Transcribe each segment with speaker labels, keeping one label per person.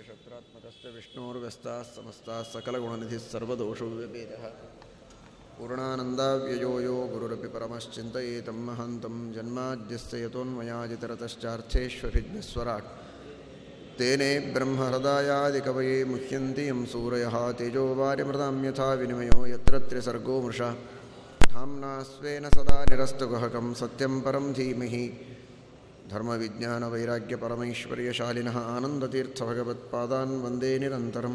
Speaker 1: शत्रात्मकस्य विष्णोर्व्यस्ताः समस्ताः सकलगुणनिधिः सर्वदोषव्यपेदः पूर्णानन्दाव्ययो यो गुरुरपि परमश्चिन्तयेतं महान्तं जन्माद्यस्य यतोन्मयाजितरतश्चार्थेष्वभिज्ञस्वराट् तेने ब्रह्महृदायादिकवये मुह्यन्ति यं सूरयः तेजो वार्यमृदां यथा विनिमयो यत्र त्रिसर्गो मृषा धाम्ना स्वेन सदा निरस्तुगहकं सत्यं परं धीमहि धर्मविज्ञानवैराग्यपरमैश्वर्यशालिनः आनन्दतीर्थभगवत्पादान् वन्दे निरन्तरं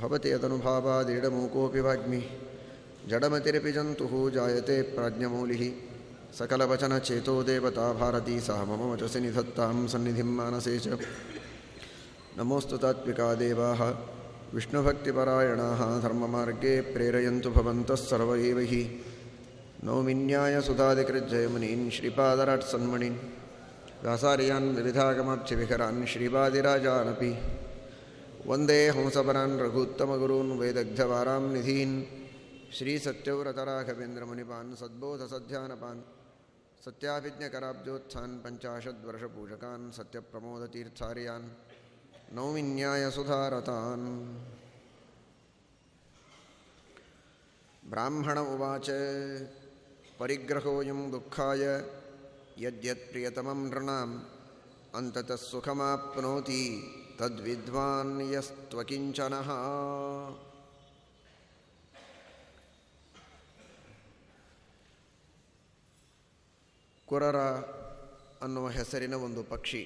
Speaker 1: भवति यदनुभावादीडमूकोऽपि वाग्मि जडमतिरपि जन्तुः जायते प्राज्ञमौलिः सकलवचनचेतो देवता भारती सा मम वचसि निधत्तां सन्निधिं मानसे च नमोऽस्तु तात्विका देवाः विष्णुभक्तिपरायणाः धर्ममार्गे प्रेरयन्तु भवन्तः सर्व एव हि नौमिन्यायसुधादिकृज्जयमुनीन् श्रीपादराट्सन्मणीन् व्यासार्यान् विविधागमाब्धिविहरान् श्रीपादिराजानपि। वंदे हंसपरान् रघुत्तमगुरून् वेदग्धवारां निधीन् श्रीसत्यव्रतराघवेन्द्रमुनिपान् सद्बोधसध्यानपान् सत्याभिज्ञकराब्जोत्थान् पञ्चाशद्वर्षपूजकान् सत्यप्रमोदतीर्थार्यान् नौमिन्यायसुधारतान्। ब्राह्मण उवाच। परिग्रहोऽयं दुःखाय यद्यत्प्रियतमं नृणाम् अन्ततः सुखमाप्नोति तद्विद्वान् यस्त्वकिञ्चनः ಕುರರ ಅನ್ನುವ ಹೆಸರಿನ ಒಂದು ಪಕ್ಷಿ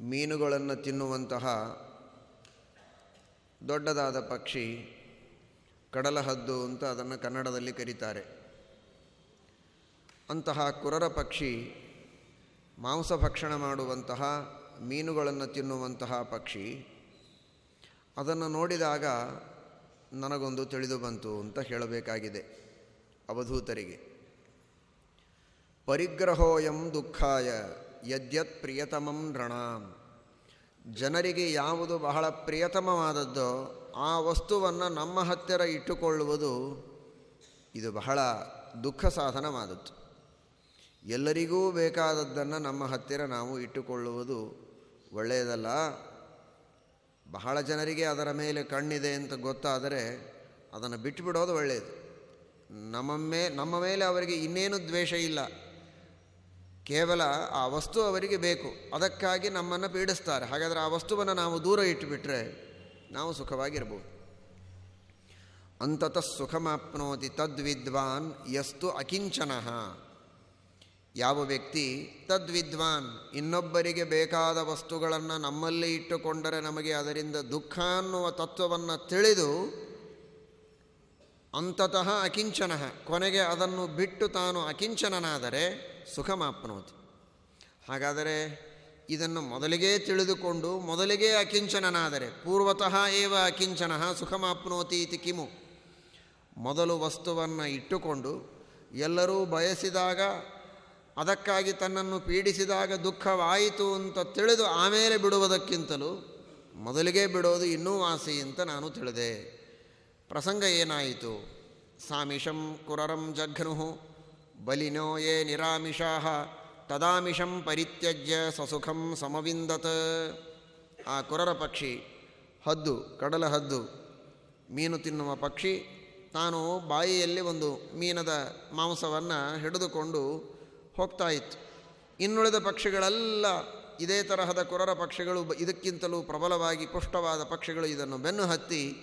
Speaker 1: ಮೀನುಗಳನ್ನು ತಿನ್ನುವಂತಹ ದೊಡ್ಡದಾದ ಪಕ್ಷಿ ಕಡಲಹದ್ದು ಅಂತ ಅದನ್ನು ಕನ್ನಡದಲ್ಲಿ ಕರೀತಾರೆ ಅಂತಹ ಕುರರ ಪಕ್ಷಿ, ಮಾಂಸ ಭಕ್ಷಣ ಮಾಡುವಂತಹ, ಮೀನುಗಳನ್ನು ತಿನ್ನುವಂತಹ ಪಕ್ಷಿ, ಅದನ್ನು ನೋಡಿದಾಗ ನನಗೊಂದು ತಿಳಿದು ಬಂತು ಅಂತ ಹೇಳಬೇಕಾಗಿದೆ ಅವಧೂತರಿಗೆ. ಪರಿಗ್ರಹೋಯಂ ದುಃಖಾಯ, ಯದ್ಯತ್ ಪ್ರಿಯತಮಂ ನೃಣಾಂ ಜನರಿಗೆ ಯಾವುದು ಬಹಳ ಪ್ರಿಯತಮವಾದದ್ದೋ, ಆ ವಸ್ತುವನ್ನು ನಮ್ಮ ಹತ್ತಿರ ಇಟ್ಟುಕೊಳ್ಳುವುದು ಇದು ಬಹಳ ದುಃಖ ಸಾಧನವಾದದ್ದು ಎಲ್ಲರಿಗೂ ಬೇಕಾದದ್ದನ್ನು ನಮ್ಮ ಹತ್ತಿರ ನಾವು ಇಟ್ಟುಕೊಳ್ಳುವುದು ಒಳ್ಳೆಯದಲ್ಲ. ಬಹಳ ಜನರಿಗೆ ಅದರ ಮೇಲೆ ಕಣ್ಣಿದೆ ಅಂತ ಗೊತ್ತಾದರೆ ಅದನ್ನು ಬಿಟ್ಟುಬಿಡೋದು ಒಳ್ಳೆಯದು. ನಮ್ಮ ನಮ್ಮ ಮೇಲೆ ಅವರಿಗೆ ಇನ್ನೇನು ದ್ವೇಷ ಇಲ್ಲ. ಕೇವಲ ಆ ವಸ್ತು ಅವರಿಗೆ ಬೇಕು. ಅದಕ್ಕಾಗಿ ನಮ್ಮನ್ನು ಪೀಡಿಸ್ತಾರೆ. ಹಾಗಾದರೆ ಆ ವಸ್ತುವನ್ನು ನಾವು ದೂರ ಇಟ್ಟುಬಿಟ್ರೆ ನಾವು ಸುಖವಾಗಿರ್ಬೋದು. ಅಂತತಃ ಸುಖಮಾಪ್ನೋತಿ ತದ್ವಿದ್ವಾನ್ ಯಸ್ತು ಅಕಿಂಚನಃ. ಯಾವ ವ್ಯಕ್ತಿ ತದ್ವಿದ್ವಾನ್, ಇನ್ನೊಬ್ಬರಿಗೆ ಬೇಕಾದ ವಸ್ತುಗಳನ್ನು ನಮ್ಮಲ್ಲಿ ಇಟ್ಟುಕೊಂಡರೆ ನಮಗೆ ಅದರಿಂದ ದುಃಖ ಅನ್ನುವ ತತ್ವವನ್ನು ತಿಳಿದು ಅಂತತಃ ಅಕಿಂಚನ ಕೊನೆಗೆ ಅದನ್ನು ಬಿಟ್ಟು ತಾನು ಅಕಿಂಚನನಾದರೆ ಸುಖಮಾಪ್ನೋತಿ. ಹಾಗಾದರೆ ಇದನ್ನು ಮೊದಲಿಗೆ ತಿಳಿದುಕೊಂಡು ಮೊದಲಿಗೆ ಅಕಿಂಚನನಾದರೆ ಪೂರ್ವತಃ ಏವ ಅಕಿಂಚನಃ ಸುಖಮಾಪ್ನೋತಿ ಇತಿ ಕಿಮು. ಮೊದಲು ವಸ್ತುವನ್ನು ಇಟ್ಟುಕೊಂಡು ಎಲ್ಲರೂ ಬಯಸಿದಾಗ ಅದಕ್ಕಾಗಿ ತನ್ನನ್ನು ಪೀಡಿಸಿದಾಗ ದುಃಖವಾಯಿತು ಅಂತ ತಿಳಿದು ಆಮೇಲೆ ಬಿಡುವುದಕ್ಕಿಂತಲೂ ಮೊದಲಿಗೆ ಬಿಡೋದು ಇನ್ನೂ ವಾಸಿ ಅಂತ ನಾನು ತಿಳಿದೆ. ಪ್ರಸಂಗ ಏನಾಯಿತು? ಸಾಮಿಷಂ ಕುರರಂ ಜಘ್ನು, ಬಲಿನೋ ಯೇ ನಿರಾಮಿಷಾ, ತದಾಮಿಷಂ ಪರಿತ್ಯಜ್ಯ ಸಸುಖಂ ಸಮವಿಂದತ್. ಆ ಕುರರ ಪಕ್ಷಿ ಹದ್ದು, ಕಡಲ ಹದ್ದು, ಮೀನು ತಿನ್ನುವ ಪಕ್ಷಿ, ತಾನು ಬಾಯಿಯಲ್ಲಿ ಒಂದು ಮೀನದ ಮಾಂಸವನ್ನು ಹಿಡಿದುಕೊಂಡು ಹೋಗ್ತಾ ಇತ್ತು. ಇನ್ನುಳಿದ ಪಕ್ಷಿಗಳೆಲ್ಲ ಇದೇ ತರಹದ ಕುರರ ಪಕ್ಷಿಗಳು ಇದಕ್ಕಿಂತಲೂ ಪ್ರಬಲವಾಗಿ ಪುಷ್ಟವಾದ ಪಕ್ಷಿಗಳು ಇದನ್ನು ಬೆನ್ನು ಹತ್ತಿ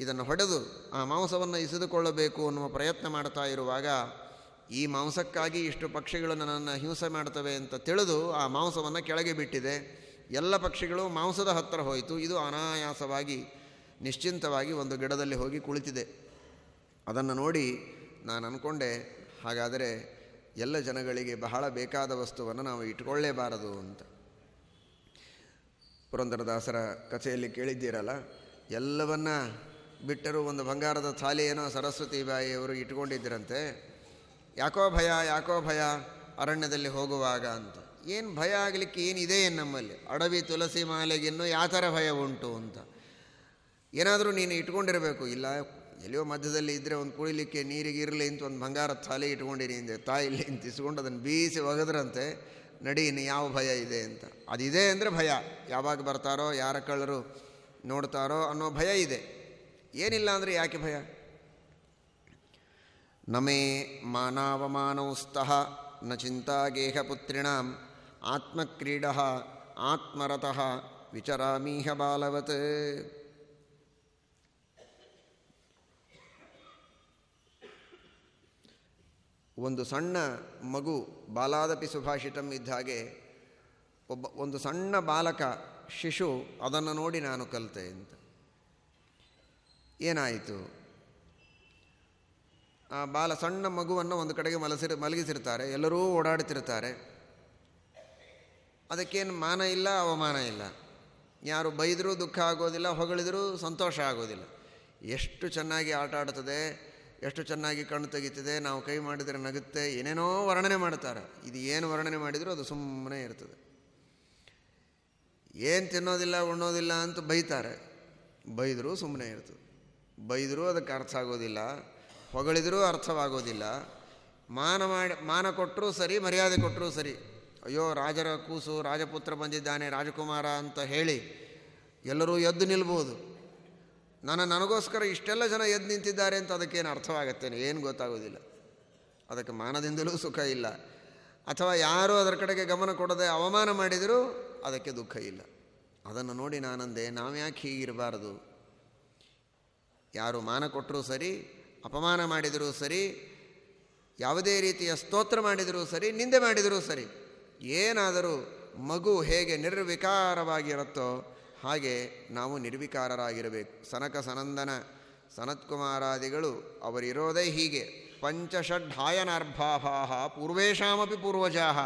Speaker 1: ಇದನ್ನು ಹೊಡೆದು ಆ ಮಾಂಸವನ್ನು ಇಸಿದುಕೊಳ್ಳಬೇಕು ಅನ್ನುವ ಪ್ರಯತ್ನ ಮಾಡ್ತಾ ಇರುವಾಗ ಈ ಮಾಂಸಕ್ಕಾಗಿ ಇಷ್ಟು ಪಕ್ಷಿಗಳು ನನ್ನನ್ನು ಹಿಂಸೆ ಮಾಡ್ತವೆ ಅಂತ ತಿಳಿದು ಆ ಮಾಂಸವನ್ನು ಕೆಳಗೆ ಬಿಟ್ಟಿದೆ. ಎಲ್ಲ ಪಕ್ಷಿಗಳು ಮಾಂಸದ ಹತ್ತಿರ ಹೋಯಿತು. ಇದು ಅನಾಯಾಸವಾಗಿ, ನಿಶ್ಚಿಂತವಾಗಿ ಒಂದು ಗಿಡದಲ್ಲಿ ಹೋಗಿ ಕುಳಿತಿದೆ. ಅದನ್ನು ನೋಡಿ ನಾನು ಅಂದ್ಕೊಂಡೆ ಹಾಗಾದರೆ ಎಲ್ಲ ಜನಗಳಿಗೆ ಬಹಳ ಬೇಕಾದ ವಸ್ತುವನ್ನು ನಾವು ಇಟ್ಕೊಳ್ಳೇಬಾರದು ಅಂತ. ಪುರಂದರದಾಸರ ಕಥೆಯಲ್ಲಿ ಕೇಳಿದ್ದೀರಲ್ಲ, ಎಲ್ಲವನ್ನ ಬಿಟ್ಟರೂ ಒಂದು ಬಂಗಾರದ ಥಾಲಿ ಏನೋ ಸರಸ್ವತಿ ಬಾಯಿಯವರು ಇಟ್ಕೊಂಡಿದ್ದರಂತೆ ಯಾಕೋ ಭಯ ಯಾಕೋ ಭಯ, ಅರಣ್ಯದಲ್ಲಿ ಹೋಗುವಾಗ ಅಂತ. ಏನು ಭಯ ಆಗಲಿಕ್ಕೆ ಏನಿದೆ ನಮ್ಮಲ್ಲಿ? ಅಡವಿ ತುಳಸಿ ಮಾಲೆಗಿನ್ನೂ ಯಾವ ಥರ ಭಯ ಉಂಟು ಅಂತ. ಏನಾದರೂ ನೀನು ಇಟ್ಕೊಂಡಿರಬೇಕು, ಇಲ್ಲ ಎಲ್ಲಿಯೋ ಮಧ್ಯದಲ್ಲಿ ಇದ್ದರೆ ಒಂದು ಕುಡಿಲಿಕ್ಕೆ ನೀರಿಗೆ ಇರಲಿ ಅಂತ ಒಂದು ಬಂಗಾರ ಥಾಲಿ ಇಟ್ಕೊಂಡಿರಿ ಅಂದೆ, ತಾಯಿಲಿ ಅಂತ ಇಸ್ಕೊಂಡು ಅದನ್ನು ಬೀಸಿ ಒಗೆದ್ರಂತೆ, ನಡಿ, ಇನ್ನು ಯಾವ ಭಯ ಇದೆ ಅಂತ. ಅದಿದೆ ಅಂದರೆ ಭಯ, ಯಾವಾಗ ಬರ್ತಾರೋ, ಯಾರ ಕಳ್ಳರು ನೋಡ್ತಾರೋ ಅನ್ನೋ ಭಯ ಇದೆ. ಏನಿಲ್ಲ ಅಂದರೆ ಯಾಕೆ ಭಯ? ನಮೇ ಮಾನಾವಮಾನೌಸ್ತಃ ನ ಚಿಂತಾ ಗೇಹಪುತ್ರಿಣಾಂ ಆತ್ಮಕ್ರೀಡ ಆತ್ಮರತಃ ವಿಚರಾಮೀಹ ಬಾಲವತ್. ಒಂದು ಸಣ್ಣ ಮಗು ಬಾಲಾದಪಿ ಸುಭಾಷಿತಂ ಇದ್ದ ಹಾಗೆ ಒಬ್ಬ ಒಂದು ಸಣ್ಣ ಬಾಲಕ, ಶಿಶು ಅದನ್ನು ನೋಡಿ ನಾನು ಕಲಿತೆ ಅಂತ. ಏನಾಯಿತು? ಆ ಬಾಲ ಸಣ್ಣ ಮಗುವನ್ನು ಒಂದು ಕಡೆಗೆ ಮಲಸಿರ್, ಮಲಗಿಸಿರ್ತಾರೆ, ಎಲ್ಲರೂ ಓಡಾಡ್ತಿರ್ತಾರೆ. ಅದಕ್ಕೇನು ಮಾನ ಇಲ್ಲ, ಅವಮಾನ ಇಲ್ಲ. ಯಾರು ಬೈದರೂ ದುಃಖ ಆಗೋದಿಲ್ಲ, ಹೊಗಳಿದರೂ ಸಂತೋಷ ಆಗೋದಿಲ್ಲ. ಎಷ್ಟು ಚೆನ್ನಾಗಿ ಆಟ ಆಡ್ತದೆ ಎಷ್ಟು ಚೆನ್ನಾಗಿ ಕಣ್ಣು ತೆಗಿತದೆ, ನಾವು ಕೈ ಮಾಡಿದರೆ ನಗುತ್ತೆ, ಏನೇನೋ ವರ್ಣನೆ ಮಾಡ್ತಾರೆ ಇದು ಏನು ವರ್ಣನೆ ಮಾಡಿದರೂ ಅದು ಸುಮ್ಮನೆ ಇರ್ತದೆ. ಏನು ತಿನ್ನೋದಿಲ್ಲ, ಉಣ್ಣೋದಿಲ್ಲ ಅಂತ ಬೈತಾರೆ. ಬೈದರೂ ಸುಮ್ಮನೆ ಇರ್ತದೆ. ಬೈದರೂ ಅದಕ್ಕೆ ಅರ್ಥ ಆಗೋದಿಲ್ಲ, ಹೊಗಳಿದರೂ ಅರ್ಥವಾಗೋದಿಲ್ಲ. ಮಾನ ಮಾಡಿ, ಮಾನ ಕೊಟ್ಟರೂ ಸರಿ, ಮರ್ಯಾದೆ ಕೊಟ್ಟರೂ ಸರಿ. ಅಯ್ಯೋ, ರಾಜರ ಕೂಸು, ರಾಜಪುತ್ರ ಬಂದಿದ್ದಾನೆ, ರಾಜಕುಮಾರ ಅಂತ ಹೇಳಿ ಎಲ್ಲರೂ ಎದ್ದು ನಿಲ್ಬೋದು. ನಾನು ನನಗೋಸ್ಕರ ಇಷ್ಟೆಲ್ಲ ಜನ ಎದ್ದು ನಿಂತಿದ್ದಾರೆ ಅಂತ ಅದಕ್ಕೇನು ಅರ್ಥವಾಗತ್ತೇನೆ? ಏನು ಗೊತ್ತಾಗೋದಿಲ್ಲ. ಅದಕ್ಕೆ ಮಾನದಿಂದಲೂ ಸುಖ ಇಲ್ಲ. ಅಥವಾ ಯಾರೂ ಅದರ ಕಡೆಗೆ ಗಮನ ಕೊಡದೆ ಅವಮಾನ ಮಾಡಿದರೂ ಅದಕ್ಕೆ ದುಃಖ ಇಲ್ಲ. ಅದನ್ನು ನೋಡಿ ನಾನಂದೆ ನಾವ್ಯಾಕೆ ಹೀಗಿರಬಾರದು ಯಾರು ಮಾನ ಕೊಟ್ಟರೂ ಸರಿ, ಅಪಮಾನ ಮಾಡಿದರೂ ಸರಿ, ಯಾವುದೇ ರೀತಿಯ ಸ್ತೋತ್ರ ಮಾಡಿದರೂ ಸರಿ, ನಿಂದೆ ಮಾಡಿದರೂ ಸರಿ, ಏನಾದರೂ ಮಗು ಹೇಗೆ ನಿರ್ವಿಕಾರವಾಗಿರುತ್ತೋ ಹಾಗೆ ನಾವು ನಿರ್ವಿಕಾರರಾಗಿರಬೇಕು. ಸನಕ ಸನಂದನ ಸನತ್ಕುಮಾರಾದಿಗಳು ಅವರಿರೋದೇ ಹೀಗೆ. ಪಂಚಷಡ್ಹಾಯನಾರ್ಭಾಭಾಹ ಪೂರ್ವೇಶಾಮಪಿ ಪೂರ್ವಜಾಹ.